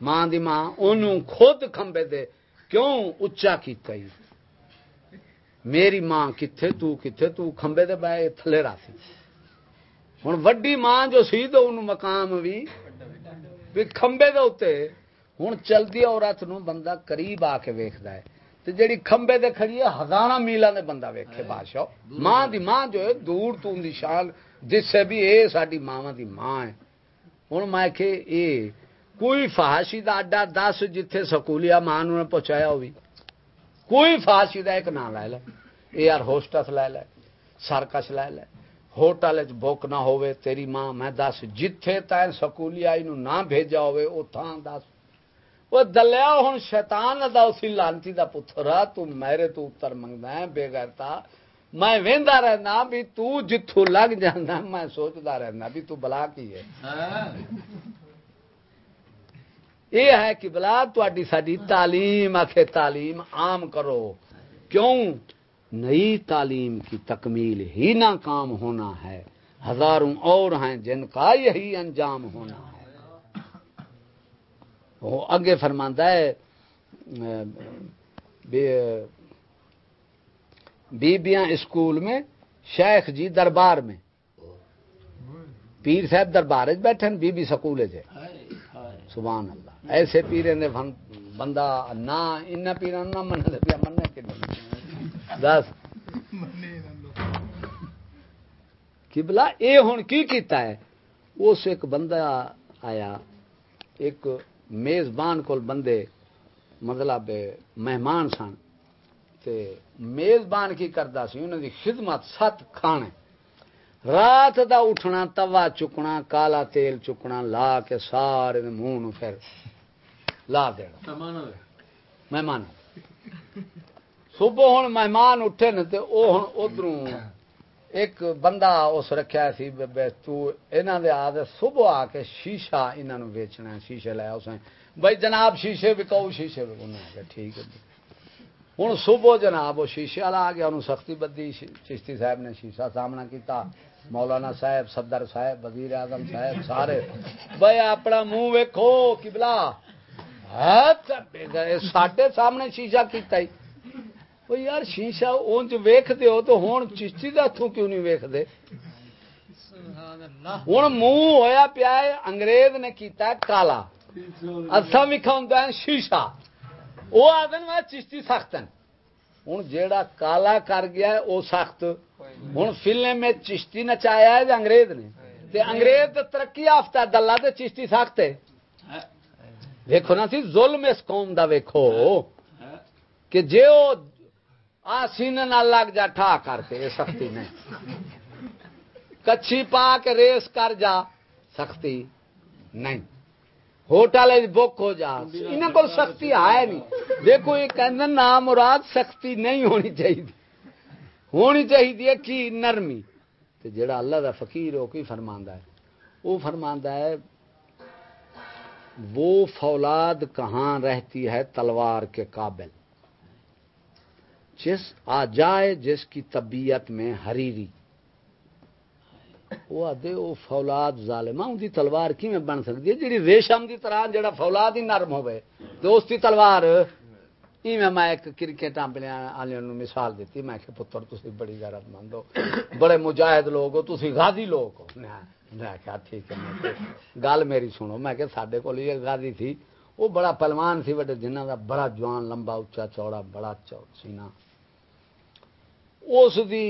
ماں دی ماں انہوں خود کھمبے دے، کیوں اچا کیتا ہی؟ میری ماں کتھے تو کتھے تو؟ کھمبے دے بے تھلے راسی ہوں وڈی ماں جو سی تو انہوں مقام بھی کھمبے دے ہوتے ہوں چلتی عورت نو بندہ قریب آ کے ویکھدا ہے۔ تے جڑی کھمبے دے کھڑی ہے ہزاراں میلاں دے بندہ ویکھے بادشاہ۔ ماں دی ماں جو ہے دور تو دی شان جس سے بھی اے ساڈی ماواں دی ماں ہے۔ ہوں میں کہ اے کوئی فحاشی دا اڈا دس جتھے سکولیا ماں نے پہنچایا ہوئی کوئی فحاشی دا ایک نام لے لے۔ یار ہوسٹس لے لے سرکش لے لے۔ ہوٹل بک نہ ہوئے تیری ماں میں دس جتھے تین سکولی آئی نو نہ بھیجا ہوئے او دس۔ وہ دلیا ہوں شیطان دا اسی لانتی دا پتھرا تو میرے تو اتر منگدا ہے، بے غیرتا۔ میں ویندا رہنا بھی تو جتھو لگ جاندا، میں سوچدا رہنا بھی تو بلا کی ہے۔ ہاں۔ یہ ہے کہ بلا تاری ساری تعلیم آخ تعلیم عام کرو۔ کیوں؟ نئی تعلیم کی تکمیل ہی ناکام ہونا ہے۔ ہزاروں اور ہیں جن کا یہی انجام ہونا ہے۔ وہ اگے فرماندہ ہے بیبیاں اسکول میں شیخ جی دربار میں۔ پیر صاحب دربار بیٹھے بی بی سکول سبحان اللہ۔ ایسے پیرے نے بندہ نہ ان پیروں نہ من پیا من دس۔ کبلا اے ہوں کی کیتا ہے؟ اس ایک بندہ آیا، ایک میزبان کول بندے مطلب مہمان سن۔ تے میزبان کی کرتا سی انہوں دی خدمت ست کھانے۔ رات دا اٹھنا، توا چکنا، کالا تیل چکنا، لا کے سارے منہ پھر لا دینا۔ مہمان صبح ہوں مہمان اٹھے نا تو وہ ہوں ادھر ایک بندہ اس رکھا سی دے آد صبح آ کے شیشہ انہوں ویچنا شیشے لایا اس نے بھائی جناب شیشے وکاؤ شیشے وکا ٹھیک ہے ہوں صبح جناب وہ شیشے والا آ گیا انہوں سختی بدی چشتی صاحب نے شیشہ سامنا کیتا مولانا صاحب صدر صاحب وزیر اعظم صاحب سارے۔ بھائی اپنا منہ ویکو کبلا سڈے سامنے شیشہ کیتا ہی۔ وہ یار شیشہ اونج ویخ ہو تو ہوں چشتی کا ہاتھوں کیوں نہیں ویکتے ہوں منہ ہویا پیا انگریز نے کیتا کالا۔ اصا وکھا شیشہ۔ وہ آدھے میں چشتی سخت ہیں ہوں جیڑا کالا کر گیا وہ سخت۔ ہوں فلم میں چشتی نچایا ہے انگریز نے۔ تے انگریز ترقی یافتہ دلہ تے چشتی سخت ہے۔ ویکو نا سی، ظلم اس قوم دا ویکھو کہ جے وہ آ سینے نہ لگ جا، ٹھا کر کے، یہ سختی نہیں۔ کچھی پا کے ریس کر جا، سختی نہیں۔ ہوٹل بک ہو جا۔ انہیں کو سختی ہے نہیں۔ دیکھو یہ کہ نام مراد سختی نہیں ہونی چاہیے ہونی چاہیے کی نرمی۔ جڑا اللہ دا فقیر ہو کی فرماندہ ہے؟ وہ فرماندہ ہے وہ فولاد کہاں رہتی ہے تلوار کے قابل؟ جس آ جائے جس کی طبیعت میں حریری۔ وہ آدھے وہ فولاد ظالمہ، ان کی تلوار کی میں بن سکتی ہے؟ جی ریشم کی طرح جڑا فولاد ہی نرم ہوئے تو اس کی تلوار میں میں ایک کرکٹ والے مثال دیتی، میں کہ پتر تھی بڑی غیرت مند ہو، بڑے مجاہد لوگ ہو تھی غازی لوگ ہو۔ میں کیا ٹھیک ہے گل میری سنو، میں کہ سڈے کو یہ غازی تھی، وہ بڑا پلوان سی، بڑے جنہ کا بڑا جوان، لمبا اچا چوڑا، بڑا سینا۔ اس دی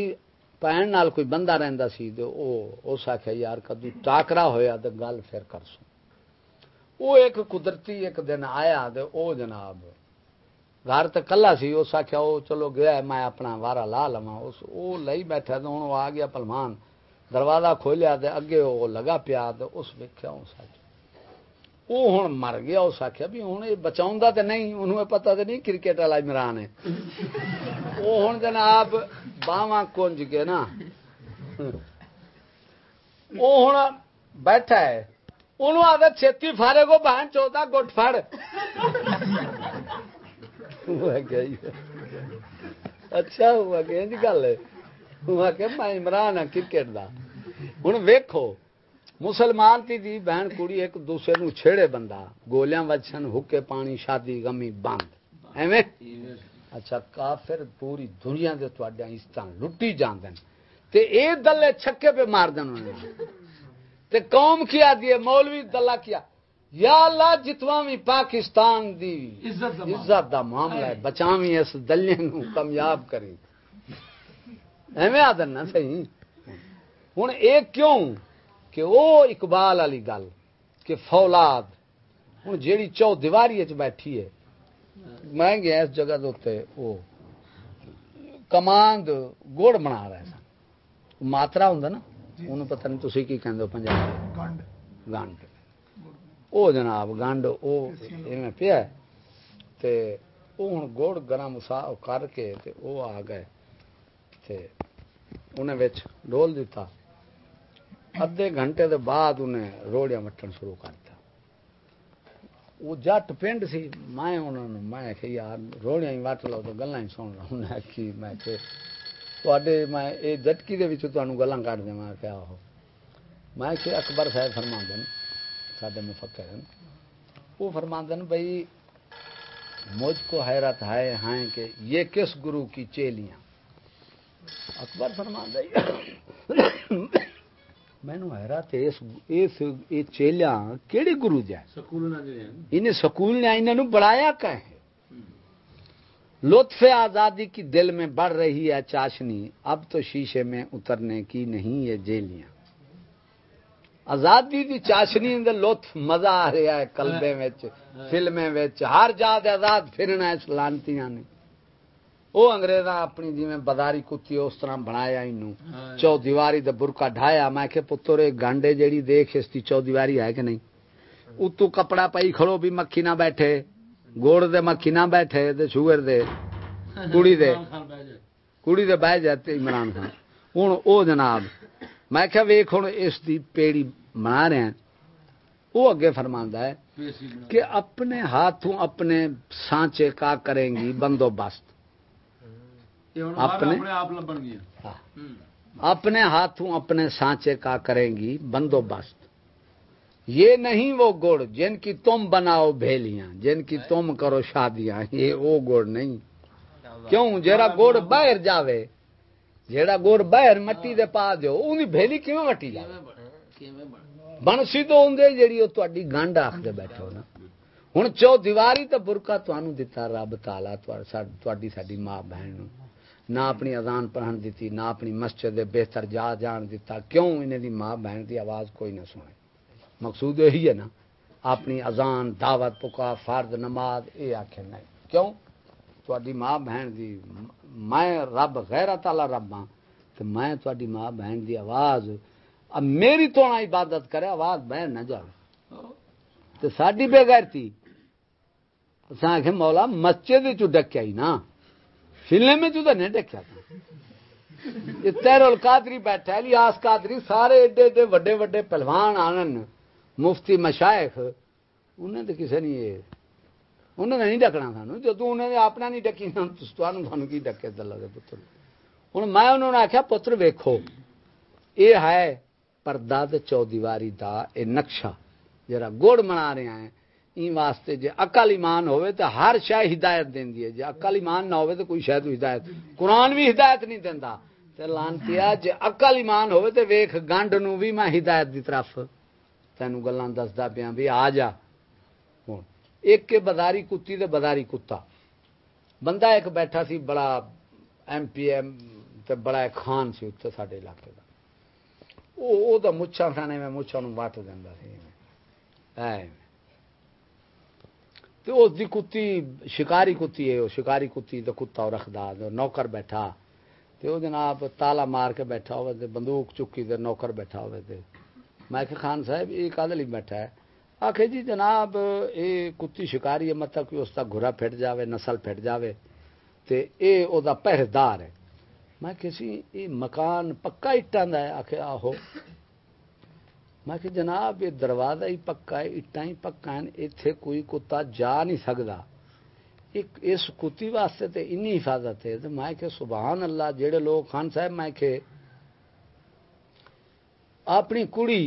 بھن نال کوئی بندہ رہندا سی تے او، اس آکھیا، یار کدی ٹاکرا ہویا تے گل پھر کر سو وہ ایک قدرتی ایک دن آیا تے او جناب، گھر تے کلا سی، اس آکھیا، او چلو گیا میں اپنا وارا لا لواں۔ اس، او لئی بیٹھا تے ہن او آ گیا پلمان دروازہ کھولیا تے اگے وہ لگا پیا تے اس ویکھیا اس سچ۔ وہ ہوں مر گیا، اس آخیا بھی ہوں یہ بچاؤں تے نہیں، انہوں پتہ تے نہیں کرکٹ والا عمران ہے۔ وہ ہوں جناب باواں کنج کے نا۔ وہ ہوں بیٹھا ہے۔ انہوں آدھا چھتی فارے کو بہن چوتا گٹ فڑ جی۔ اچھا ہوا کہ گل ہے۔ ہوا کہ میں عمران ہاں کرکٹ دا۔ ہوں ویکھو مسلمان تی دی بہن کڑی ایک دوسرے نو چھیڑے بندہ گولیاں وچن حکے پانی شادی غمی بند ایویں اچھا کافر پوری دنیا دے تواڈیاں عزتاں لٹی جاندن تے اے دلے چھکے پہ مار دین انہوں تے قوم کیا دیے مولوی دلہ کیا یا اللہ جتواں پاکستان دی عزت دا معاملہ ہے بچاویں اس دلے نو کامیاب کری ایویں آدن نا صحیح ہن اے کیوں کہ وہ اقبال والی گل کہ فولاد ہوں جیڑی چو دیواری بیٹھی ہے میں گیا اس جگہ وہ کماند گڑ بنا رہے سن ماترا ہوں نا انہوں پتہ نہیں تھی کی کہہ پنجاب گنڈ۔ وہ جناب گنڈ وہ پیا ہوں گڑ گرم سا کر کے وہ آ گئے۔ انہیں ڈول دیتا۔ ادھے گھنٹے دے بعد انہیں روڑیاں مٹن شروع کر دیا وہ جٹ پنڈ سی میں انہوں نے میں کہ یار روڑیاں ہی وٹ لو تو گلاں ہی سن رہا انہیں کی میں کہ تے میں یہ جٹکی دے وچوں تانوں گلاں کٹ دیں میں کیا ہو میں کہ اکبر صاحب فرما دین ساڈے مفکر ہیں وہ فرما دین بھائی مجھ کو حیرت ہے ہیں کہ یہ کس گرو کی چیلیاں اکبر فرما دے مینو حیرت اس گرو دیا انہیں سکول نے انہوں بڑھایا کہ لطف آزادی کی دل میں بڑھ رہی ہے چاشنی اب تو شیشے میں اترنے کی نہیں یہ جیلیاں آزادی دی چاشنی دے لطف مزہ آ رہا ہے کلبے فلمیں ہر جات آزاد پھرنا ہے سلانتیاں نے وہ انگریزاں اپنی جی میں بداری کتی اس طرح بنایا انہوں۔ چو دیواری دے برکا ڈھایا میں کہ پتر گانڈے جیڑی دیکھ اس دی چو دیواری ہے کہ نہیں اتو کپڑا پائی کھڑو بھی مکھی نہ بیٹھے گوڑ دے مکھی نہ بیٹھے دے شوگر دے کڑی دے کڑی دے بہ جاتے عمران خان ہوں او جناب میں کہ ویخ ہوں اس دی پیڑی بنا رہے ہیں وہ اگے فرماندا ہے کہ اپنے ہاتھوں اپنے سانچے کا کریں گی بندوبست اپنے ہاں۔ اپنے ہاتھوں اپنے سانچے کا کریں گی بندوبست۔ یہ نہیں وہ گڑ جن کی تم بناؤ بھیلیاں جن کی تم کرو شادیاں یہ وہ گڑ نہیں۔ کیوں؟ جرا گڑ باہر جاوے جیڑا گڑ باہر مٹی دے پا دو بھیلی کیوں مٹی جائے بنسی تو ہوں جیڑی وہ تاری گنڈ آخ دے بیٹھے ہو نا۔ ہوں چو دیواری تو برکا تمہوں دتا رب تالا تاری ساری ماں بہن نہ اپنی اذان پڑھن دیتی نہ اپنی مسجد بہتر جا جان دیتا کیوں انہیں دی ماں بہن دی آواز کوئی نہ سنے؟ مقصود یہی ہے نا، اپنی اذان، دعوت پکا فرد نماز یہ آخ نہیں کیوں؟ تاری ماں بہن دی میں رب، غیرت والا رب ہاں تو میں تاری ماں بہن دی آواز، اب میری تو عبادت کرے، آواز بہن نہ جائے تو ساری بے غیرتی آخ مولا مسجد چ ڈکیا ہی نا۔ فلم میں تو نہیں دیکھا تھا۔ تیرول قادری بیٹھا لیاس قادری، سارے ایڈے ایڈے وڈے وڈے پہلوان آنن۔ مفتی مشائخ انہیں تو کسی نہیں یہ۔ انہوں نے نہیں ڈکنا سانو جدو انہوں نے اپنا نہیں ڈکی سانو کی ڈکے دلہ کے پتر؟ ہوں میں انہوں نے آخیا پتر ویکھو یہ ہے پردہ چو دیواری دا، اے نقشہ جرا گوڑ منا رہے ہیں۔ واسطے جے عقل ایمان ہوئے تو ہر شے ہدایت دیندی ہے۔ جے عقل ایمان نہ ہوئے تو کوئی شے تو ہدایت۔ قرآن بھی ہدایت نہیں دیندا۔ تے لانتیا جے عقل ایمان ہوئے تو ویکھ گنڈ نو بھی میں ہدایت دی طرف تینوں گلاں دسدا پیاں بھی آ جا۔ ہن۔ ایک کے بداری کتی تے بداری کتا۔ بندہ ایک بیٹھا سی، بڑا ایم پی ایم تے بڑا ایک خان سی اتنے ساڈے علاقے دا۔ او او دا مچھا کھانے میں مچھا نو وٹ دیندا سی۔ اے تو اس دی کتی شکاری کتی ہے، وہ شکاری کتی تو کتا رکھدا نوکر بیٹھا۔ تے او جناب تالا مار کے بیٹھا ہوئے تے، بندوق چکی تے، نوکر بیٹھا ہوئے تے۔ میں کہ خان صاحب، یہ کادل ہی بیٹھا ہے؟ آخے جی جناب اے کتی شکاری ہے مطلب کہ اس کا گھرا پھٹ جاوے، نسل پھٹ جاوے۔ تے اے او دا پہردار ہے۔ میں کسی یہ مکان پکا اٹان دا ہے۔ آخے آہو۔ میں کہ جناب، یہ دروازہ ہی پکا ہے اٹا ہی پکا ہے، ایتھے کوئی کتا جا نہیں سکتا ایک، اس کتی واسطے تے انی حفاظت ہے۔ تو میں کہ سبحان اللہ جڑے لوگ خان صاحب، میں کہ اپنی کڑی،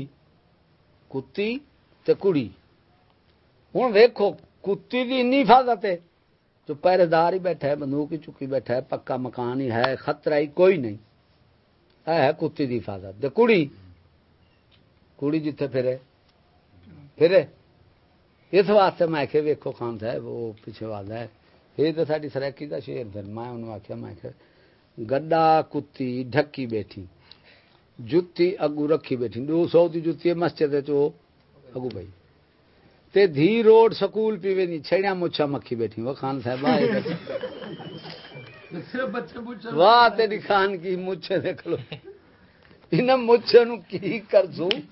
کتی تے کڑی۔ ہوں ویکھو، کتی دی انی حفاظت ہے جو پہرے دار ہی بیٹھا ہے، بندوق ہی چکی بیٹھا ہے، پکا مکان ہی ہے، خطرہ ہی کوئی نہیں۔ ہے کتی دی حفاظت۔ تے کڑی کڑی جتھے پھرے پھرے اس واسطے میں کہ ویکھو خان صاحب وہ پیچھے والا ہے یہ تو ساری سرکی کا شیر پھر میں انہوں آخیا میں کہ گڈا کتی ڈھکی بیٹھی جتی اگو رکھی بیٹھی دو سو کی جتی ہے مسجد چو اگو بھائی تے دھی روڈ سکول پی وی چھڑیا مچھا مکھی بیٹھی وہ خان صاحب واہ تیری خان کی مچھے دیکھ لو ان مچھے نو کی کر سو نوں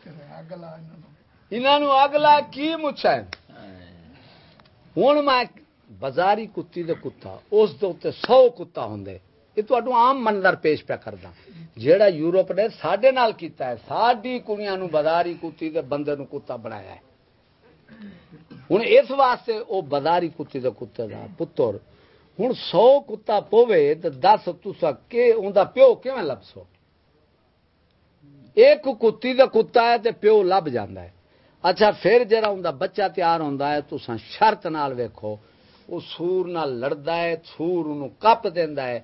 انہوں اگلا کی مچھا ہے ہوں میں بازاری کتی دے کتا اس دے سو کتا ہوں یہ تو عام منظر پیش پیا کردا جیڑا یورپ نے ساڈے نال کیتا ہے ساڈی کڑیاں بازاری کتی دے بندے نو کتا بنایا ہے ہوں اس واسطے وہ بازاری کتی دے کتے دا پتر ہوں سو کتا پوے تو دس تسا کہ اوندا پیو کیویں لبسو ایک کتی دا کتا ہے تے پیو لب جاندا ہے۔ اچھا پھر جڑا اوندا بچہ تیار ہوندا ہے تسا شرط نال ویکھو وہ سور نال لڑدا ہے، سور اونوں کپ دیندا ہے،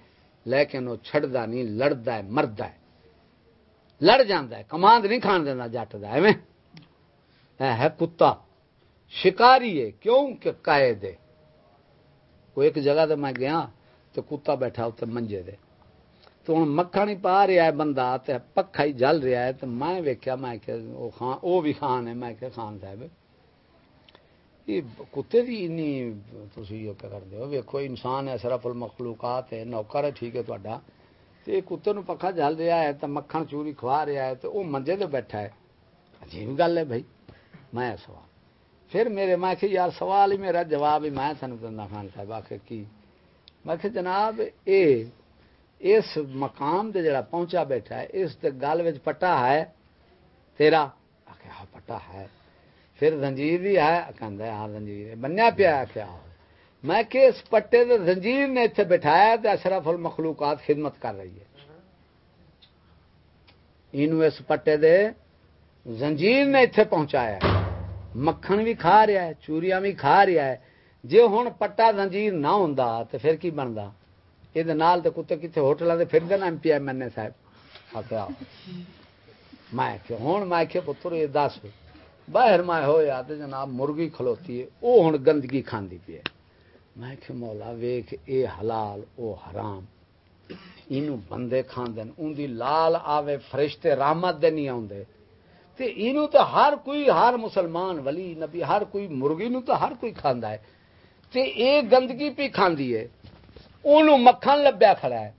لیکن وہ چھڑدا نہیں، لڑدا ہے، مردا ہے۔ لڑ جاندا ہے کماند نہیں کھان دیندا، جٹ دا، ایویں؟ ہے کتا، شکاری ہے، کیوں کہ قائد ہے؟ وہ ایک جگہ تے میں گیا تو کتا بیٹھا اتنے منجے دے۔ تو ہوں مکھن ہی پا رہا ہے بندہ تے پکھا ہی جل رہا ہے تو میں ویکیا میں کہ وہ خان، وہ بھی خان ہے، میں کہ خان صاحب۔ یہ کتے دی انی تسی یہ کیا کرتے ہو؟ ویکھو، انسان ہے، صرف المخلوقات ہے، نوکر ہے، ٹھیک ہے تہاڈا تے کتے نو پکھا جل رہا ہے تو مکھن چوری کھوا رہا ہے تو وہ منجے تے بیٹھا ہے۔ عجیب گل ہے بھائی۔ میں سوال، پھر میرے، میں کہ یار سوال ہی میرا، جواب ہی میں تھانوں دندا خان صاحب، آخر کی؟ میں کہ جناب، اے اس مقام دے جڑا پہنچا بیٹھا ہے، اس گل وچ پٹا ہے، تیرا؟ آخر ہاں پٹا ہے۔ پھر زنجیر بھی ہے کہندا ہے ہاں زنجیر بنیا پیا ہے کیا ہاں۔ میں کہ اس پٹے دے زنجیر نے اتنے بٹھایا تے اشرف المخلوقات خدمت کر رہی ہے۔ اینو اس پٹے دے زنجیر نے اتنے پہنچایا مکھن بھی کھا رہا ہے، چوریاں بھی کھا رہا ہے۔ جی ہوں پٹا زنجیر نہ ہوں تو پھر کی بنتا یہ کتے کتنے ہوٹلوں سے پھر دینا M P M N A صاحب میں کہ ہوں میں کہ پتر یہ دس باہر میں ہویا تو جناب مرغی کھلوتی ہے وہ ہوں گندگی کھاندی پی ہے میں کہ مولا ویخ اے حلال او حرام اینو بندے کھاندے ان دی لال آوے فرشتے رحمت دے نہیں آندے تے اینو تو ہر کوئی ہر مسلمان ولی نبی ہر کوئی مرغی نو تو ہر کوئی کھاندا ہے تے اے گندگی پی کھاندی ہے اونوں مکھن لبیا کھڑا ہے۔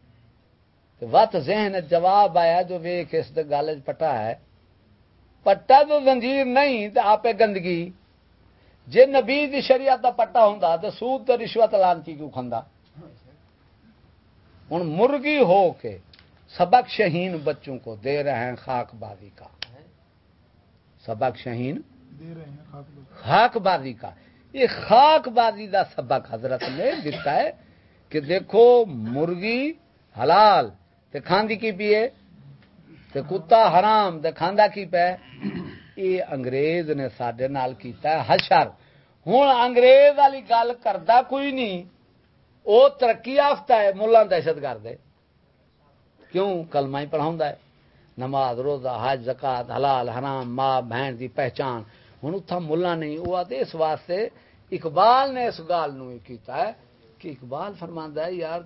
وت ذہن جواب آیا جو ویکھ اس گل پٹا ہے۔ پٹا تو زنجیر نہیں تے آپے گندگی۔ جے نبی دی شریعت دا پٹا ہوندا تے سود تے رشوت لانتی کیوں کھندا؟ ہن مرغی ہو کے سبق شہین بچوں کو دے رہے ہیں خاک بازی کا۔ سبق شہین خاک بازی۔ کا۔ یہ خاک بازی دا سبق حضرت نے دیتا ہے۔ کہ دیکھو مرغی حلال، تے کھاندی کی پیے تے کتا حرام، تے کھاندا کی پے؟ یہ انگریز نے سڈے نال کیتا ہے حشر۔ ہوں انگریز والی گل کردا کوئی نہیں وہ ترقی یافتہ ہے، ملا دہشت گرد ہے۔ کیوں؟ کلمہ ہی پڑھاؤں ہے۔ نماز، روزہ، حج، زکات، حلال، حرام، ماں، بہن دی پہچان۔ ہوں اتنا ملا نہیں وہ آتے اس واسطے اقبال نے اس گال نو کیتا ہے۔ کہ اقبال فرماندا ہے، یار،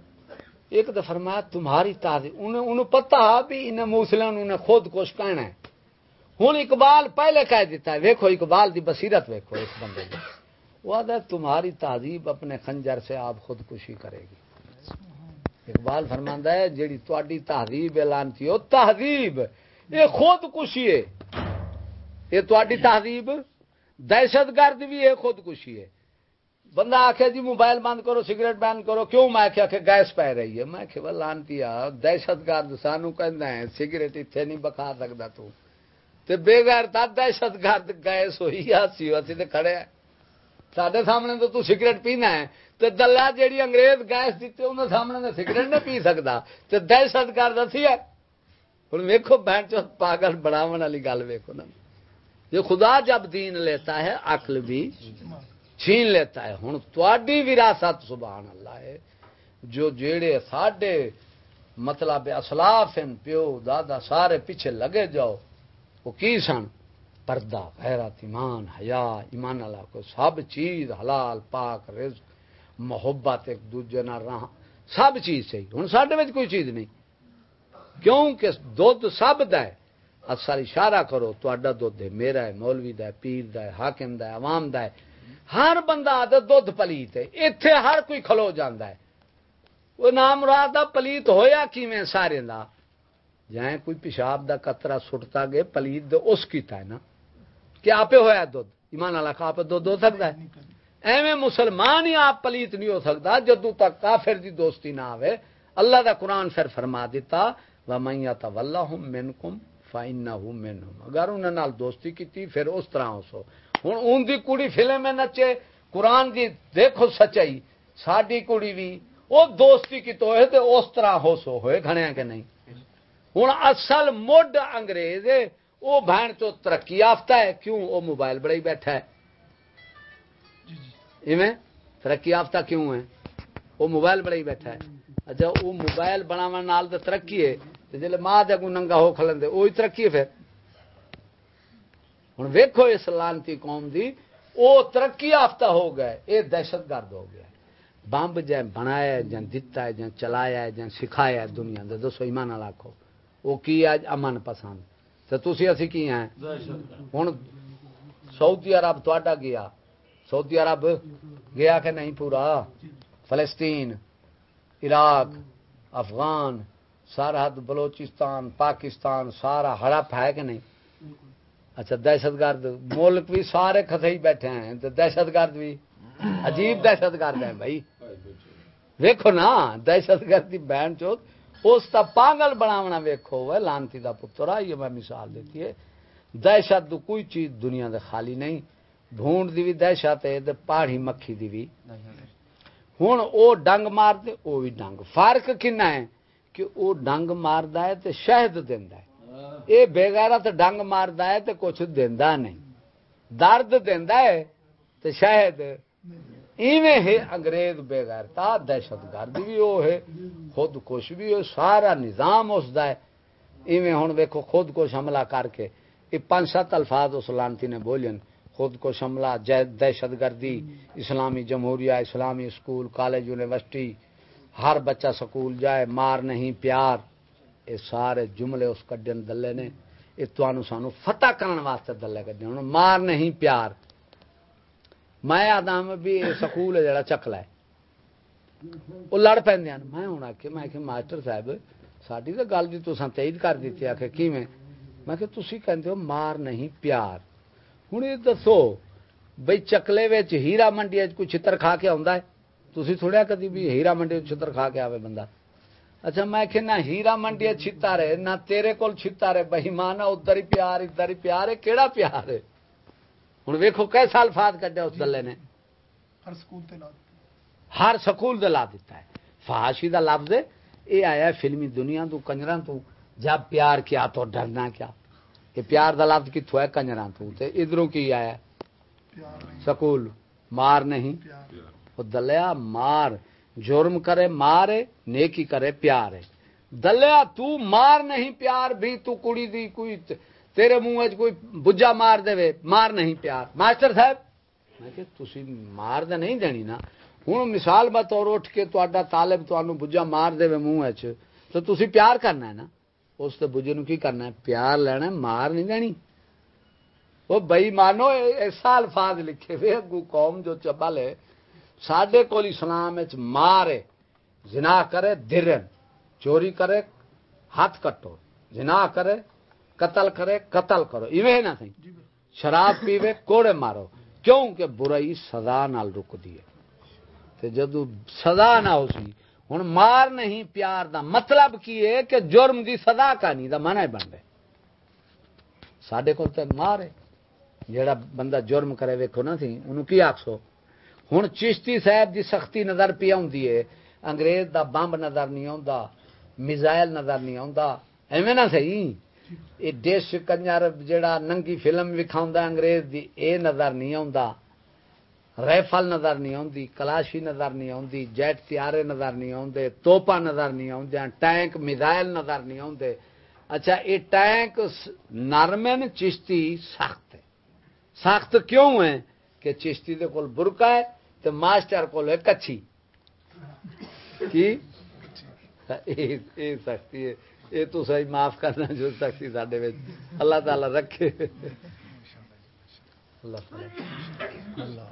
ایک تو فرمایا تمہاری تازی انہوں پتا بھی انہیں موسلوں نے خود کچھ کہنا ہے۔ ہوں اقبال پہلے کہہ دیتا ہے، ویکھو اقبال دی بصیرت ویکھو اس بندے کی وہ آتا ہے تمہاری تہذیب اپنے خنجر سے آپ خودکشی کرے گی۔ اقبال فرماندا ہے، جیڑی تہذیب تہذیب اعلان تھی وہ تہذیب، یہ خود کشی ہے۔ یہ تہاڈی تہذیب دہشت گرد بھی ہے خود کشی ہے۔ بندہ آخیا جی موبائل بند کرو، سگریٹ بند کرو، کیوں؟ میں آخیا کہ گیس پی رہی ہے۔ میں کہ لانتی آ، دہشت گرد سانو کہنا ہے، سگریٹ اتنے نہیں بکھا سکتا تو۔ تے بے غیر تا دہشت گرد گیس ہوئی سی اسی تے کھڑے ہیں سارے سامنے تو تو سگریٹ پینا ہے۔ تے دلہ جیڑی انگریز گیس دیتے انہوں سامنے تو سگریٹ نہیں پی سکتا تے دہشت گرد اسی ہے۔ ہوں ویکو بہن چو، پاگل بڑھاو والی گل ویکو نا۔ جو خدا جب دین لیتا ہے، عقل بھی چھین لیتا ہے۔ ہوں تھی وراثت، سبحان اللہ، ہے۔ جو جیڑے ساڈے مطلب اسلاف ہیں، پیو، دادا، سارے پیچھے لگے جاؤ، وہ کی سن؟ پردہ، غیرت، ایمان، حیا، ایمان اللہ کو سب چیز حلال، پاک رز محبت، ایک دوجے نہ رہا سب چیز صحیح۔ ہوں سڈے کوئی چیز نہیں۔ کیوں کہ دھد سب دے اصل اشارہ کرو تا دھد ہے، میرا ہے، مولوی دا ہے، پیر دا ہے، حاکم دا ہے، عوام دا ہے۔ ہر بندہ آدھا دھد پلیت ہے اتے ہر کوئی کھلو جانا ہے۔ وہ نام رات پلیت ہویا کیویں سارے دا؟ جائیں کوئی پیشاب دا قطرہ سٹتا گئے پلیت دے اس کیتا ہے نا۔ کہ آپ ہوا دھد ایمان والا کا آپ دھد ہو سکتا ہے؟ ایویں مسلمان ہی آپ پلیت نہیں ہو سکتا جدو تک کافر دی دوستی نہ آوے۔ اللہ دا قرآن پھر فرما دیتا وَمَنْ يَتَوَلَّهُمْ مِنْكُمْ فَإِنَّهُ مِنْهُمْ۔ اگر انہوں نے دوستی کی پھر اس طرح ہو سو۔ ہوں ان دی کڑی فلم میں نچے قرآن دی دیکھو سچائی ساری کڑی بھی وہ دوستی کی تو ہے اس طرح ہو سو ہوئے گھنے کہ نہیں ہوں اصل مڈ انگریز وہ بہن چو ترقی یافتہ ہے کیوں وہ موبائل بڑا ہی بیٹھا ہے ترقی یافتہ کیوں ہے وہ موبائل بڑا ہی بیٹھا ہے اچھا وہ موبائل بناو ترقی ہے جی ماں دے کو ننگا ہو کھلن دے وہی ترقی ہے پھر ہوں ویکو اس لانتی قوم دی وہ ترقی یافتہ ہو گئے یہ دہشت گرد ہو گیا بمب جی بنایا جن دتا ہے جن چلایا ہے جن سکھایا ہے دنیا دے دسو ایمان لاکھو وہ کی ہے امن پسند۔ تو تھی اسی کی ہیں؟ ہوں سعودی عرب تا گیا۔ سعودی عرب گیا کہ نہیں پورا؟ فلسطین عراق افغان سرحد بلوچستان پاکستان سارا ہڑپ ہے کہ نہیں؟ اچھا دہشت گرد ملک بھی سارے کھتے بیٹھے ہیں، تو دہشت گرد بھی عجیب دہشت گرد ہیں بھائی۔ ویکو نا، دہشت گرد کی بہن چوت اس کا پاگل بناونا ویکو وہ لانتی کا پتر یہ میں مثال دیتی ہے۔ دہشت کوئی چیز دنیا دے خالی نہیں، بھونڈ دی بھی دہشت ہے پہاڑی مکھی دی بھی۔ ہوں وہ ڈنگ مار دے وہ بھی ڈنگ۔ فرق کنا ہے کہ وہ ڈنگ مارد ہے تو شہد دینا ہے۔ یہ بےغیرت ڈنگ مارد ہے تو کچھ دینا نہیں۔ درد دینا ہے تو شاید ایویں ہے انگریز بےغیرتا دہشت گرد بھی وہ ہے خود کش بھی ہو سارا نظام اس دا ہے۔ ایویں ہوں ویکو خود کش حملہ کر کے۔ یہ پانچ سات الفاظ اس لانتی نے بولین۔ خود کو حملہ دہشت گردی، اسلامی جمہوریہ، اسلامی اسکول، کالج، یونیورسٹی۔ ہر بچہ سکول جائے، مار نہیں، پیار۔ یہ سارے جملے اس کڈن دلے نے یہ تمہوں سانو فتح کرنے واسطے دلے کڈے ہوں مار نہیں پیار۔ میں آدم ہاں بھی سکول ہے جڑا چکلا ہے۔ وہ لڑ پہ میں ہوں آ کے میں ماسٹر صاحب ساری تو گل جی بھی تو تیز کر دیتی آ کے کی میں میں کہ تھی کہتے ہو مار نہیں پیار۔ ہوں یہ دسو بھائی چکلے ہیرا منڈی کوئی چھتر کھا کے آتا ہے؟ تھی تھوڑا کدی بھی ہیرا منڈی چھتر کھا کے آئے بندہ۔ اچھا میں کہ نہ ہیرا منڈی چھتا رہے نہ تیرے کول چھتا رہے بہی مانا ادھر ہی پیار ادھر ہی پیار ہے کہڑا پیار ہے؟ ہوں ویکو کیسا الفاظ کٹیا اس دلے نے؟ ہر سکول ہر سکول لا دیتا ہے۔ فحاشی دا لفظ یہ آیا فلمی دنیا تو کنجر تو جب پیار کیا تو ڈرنا کیا؟ کہ پیار دا لفظ کتوں ہے؟ کنجر تو۔ ادھروں کی آیا سکول مار نہیں۔ وہ دلیا مار۔ جرم کرے، مارے، نیکی کرے پیار دلیا، تو مار نہیں پیار، بھی تو کڑی دی کوئی تیرے منہ کوئی بجا مار دے مار نہیں پیار۔ ماسٹر صاحب، میں کہ تسی مار دے نہیں دینی نا۔ ہوں مثال بطور اٹھ کے تا طالب تمہیں بجا مار دے منہ تو تسی پیار کرنا ہے نا۔ اس بجے نو کی کرنا ہے؟ پیار لینا مار نہیں دینی۔ وہ بئی مانو ایسا الفاظ لکھے ہوئے اگو قوم جو چبل ہے سڈے کول اسلام مار زنا کرے درن چوری کرے ہاتھ کٹو جنا کرے قتل کرے قتل کرو ایویں نہ سی جی شراب پیوے کوڑے مارو۔ کیوں کہ برائی سزا نال رک دیے تے جدو سزا نہ ہو سی ہوں مار نہیں پیار دا مطلب کی ہے کہ جرم دی سزا کا نہیں دا منع بن رہے سڈے کو تو مار ہے۔ جیڑا بندہ جرم کرے ویکو نا سی انہوں کی آخسو ہوں چشتی صاحب دی سختی نظر پی آئی ہے۔ انگریز دا بمب نظر نہیں آتا میزائل نظر نہیں آتا ایویں نہ صحیح یہ ڈش کنجر جیڑا ننگی فلم وکھاؤں انگریز دی، اے نظر نہیں آتا رائفل نظر نہیں آتی کلاشی نظر نہیں آتی جیٹ تیارے نظر نہیں آتے توپا نظر نہیں آدی ٹینک، میزائل نظر نہیں آتے اچھا یہ ٹینک س- نرم چشتی سخت ہے۔ سخت کیوں ہے؟ کہ چشتی دے کول برکا ہے۔ تو ماسٹر کول ہے کچھی۔ کی؟ یہ سختی ہے۔ یہ تو صحیح معاف کرنا جو سختی سڈے اللہ تعالی رکھے۔ اللہ۔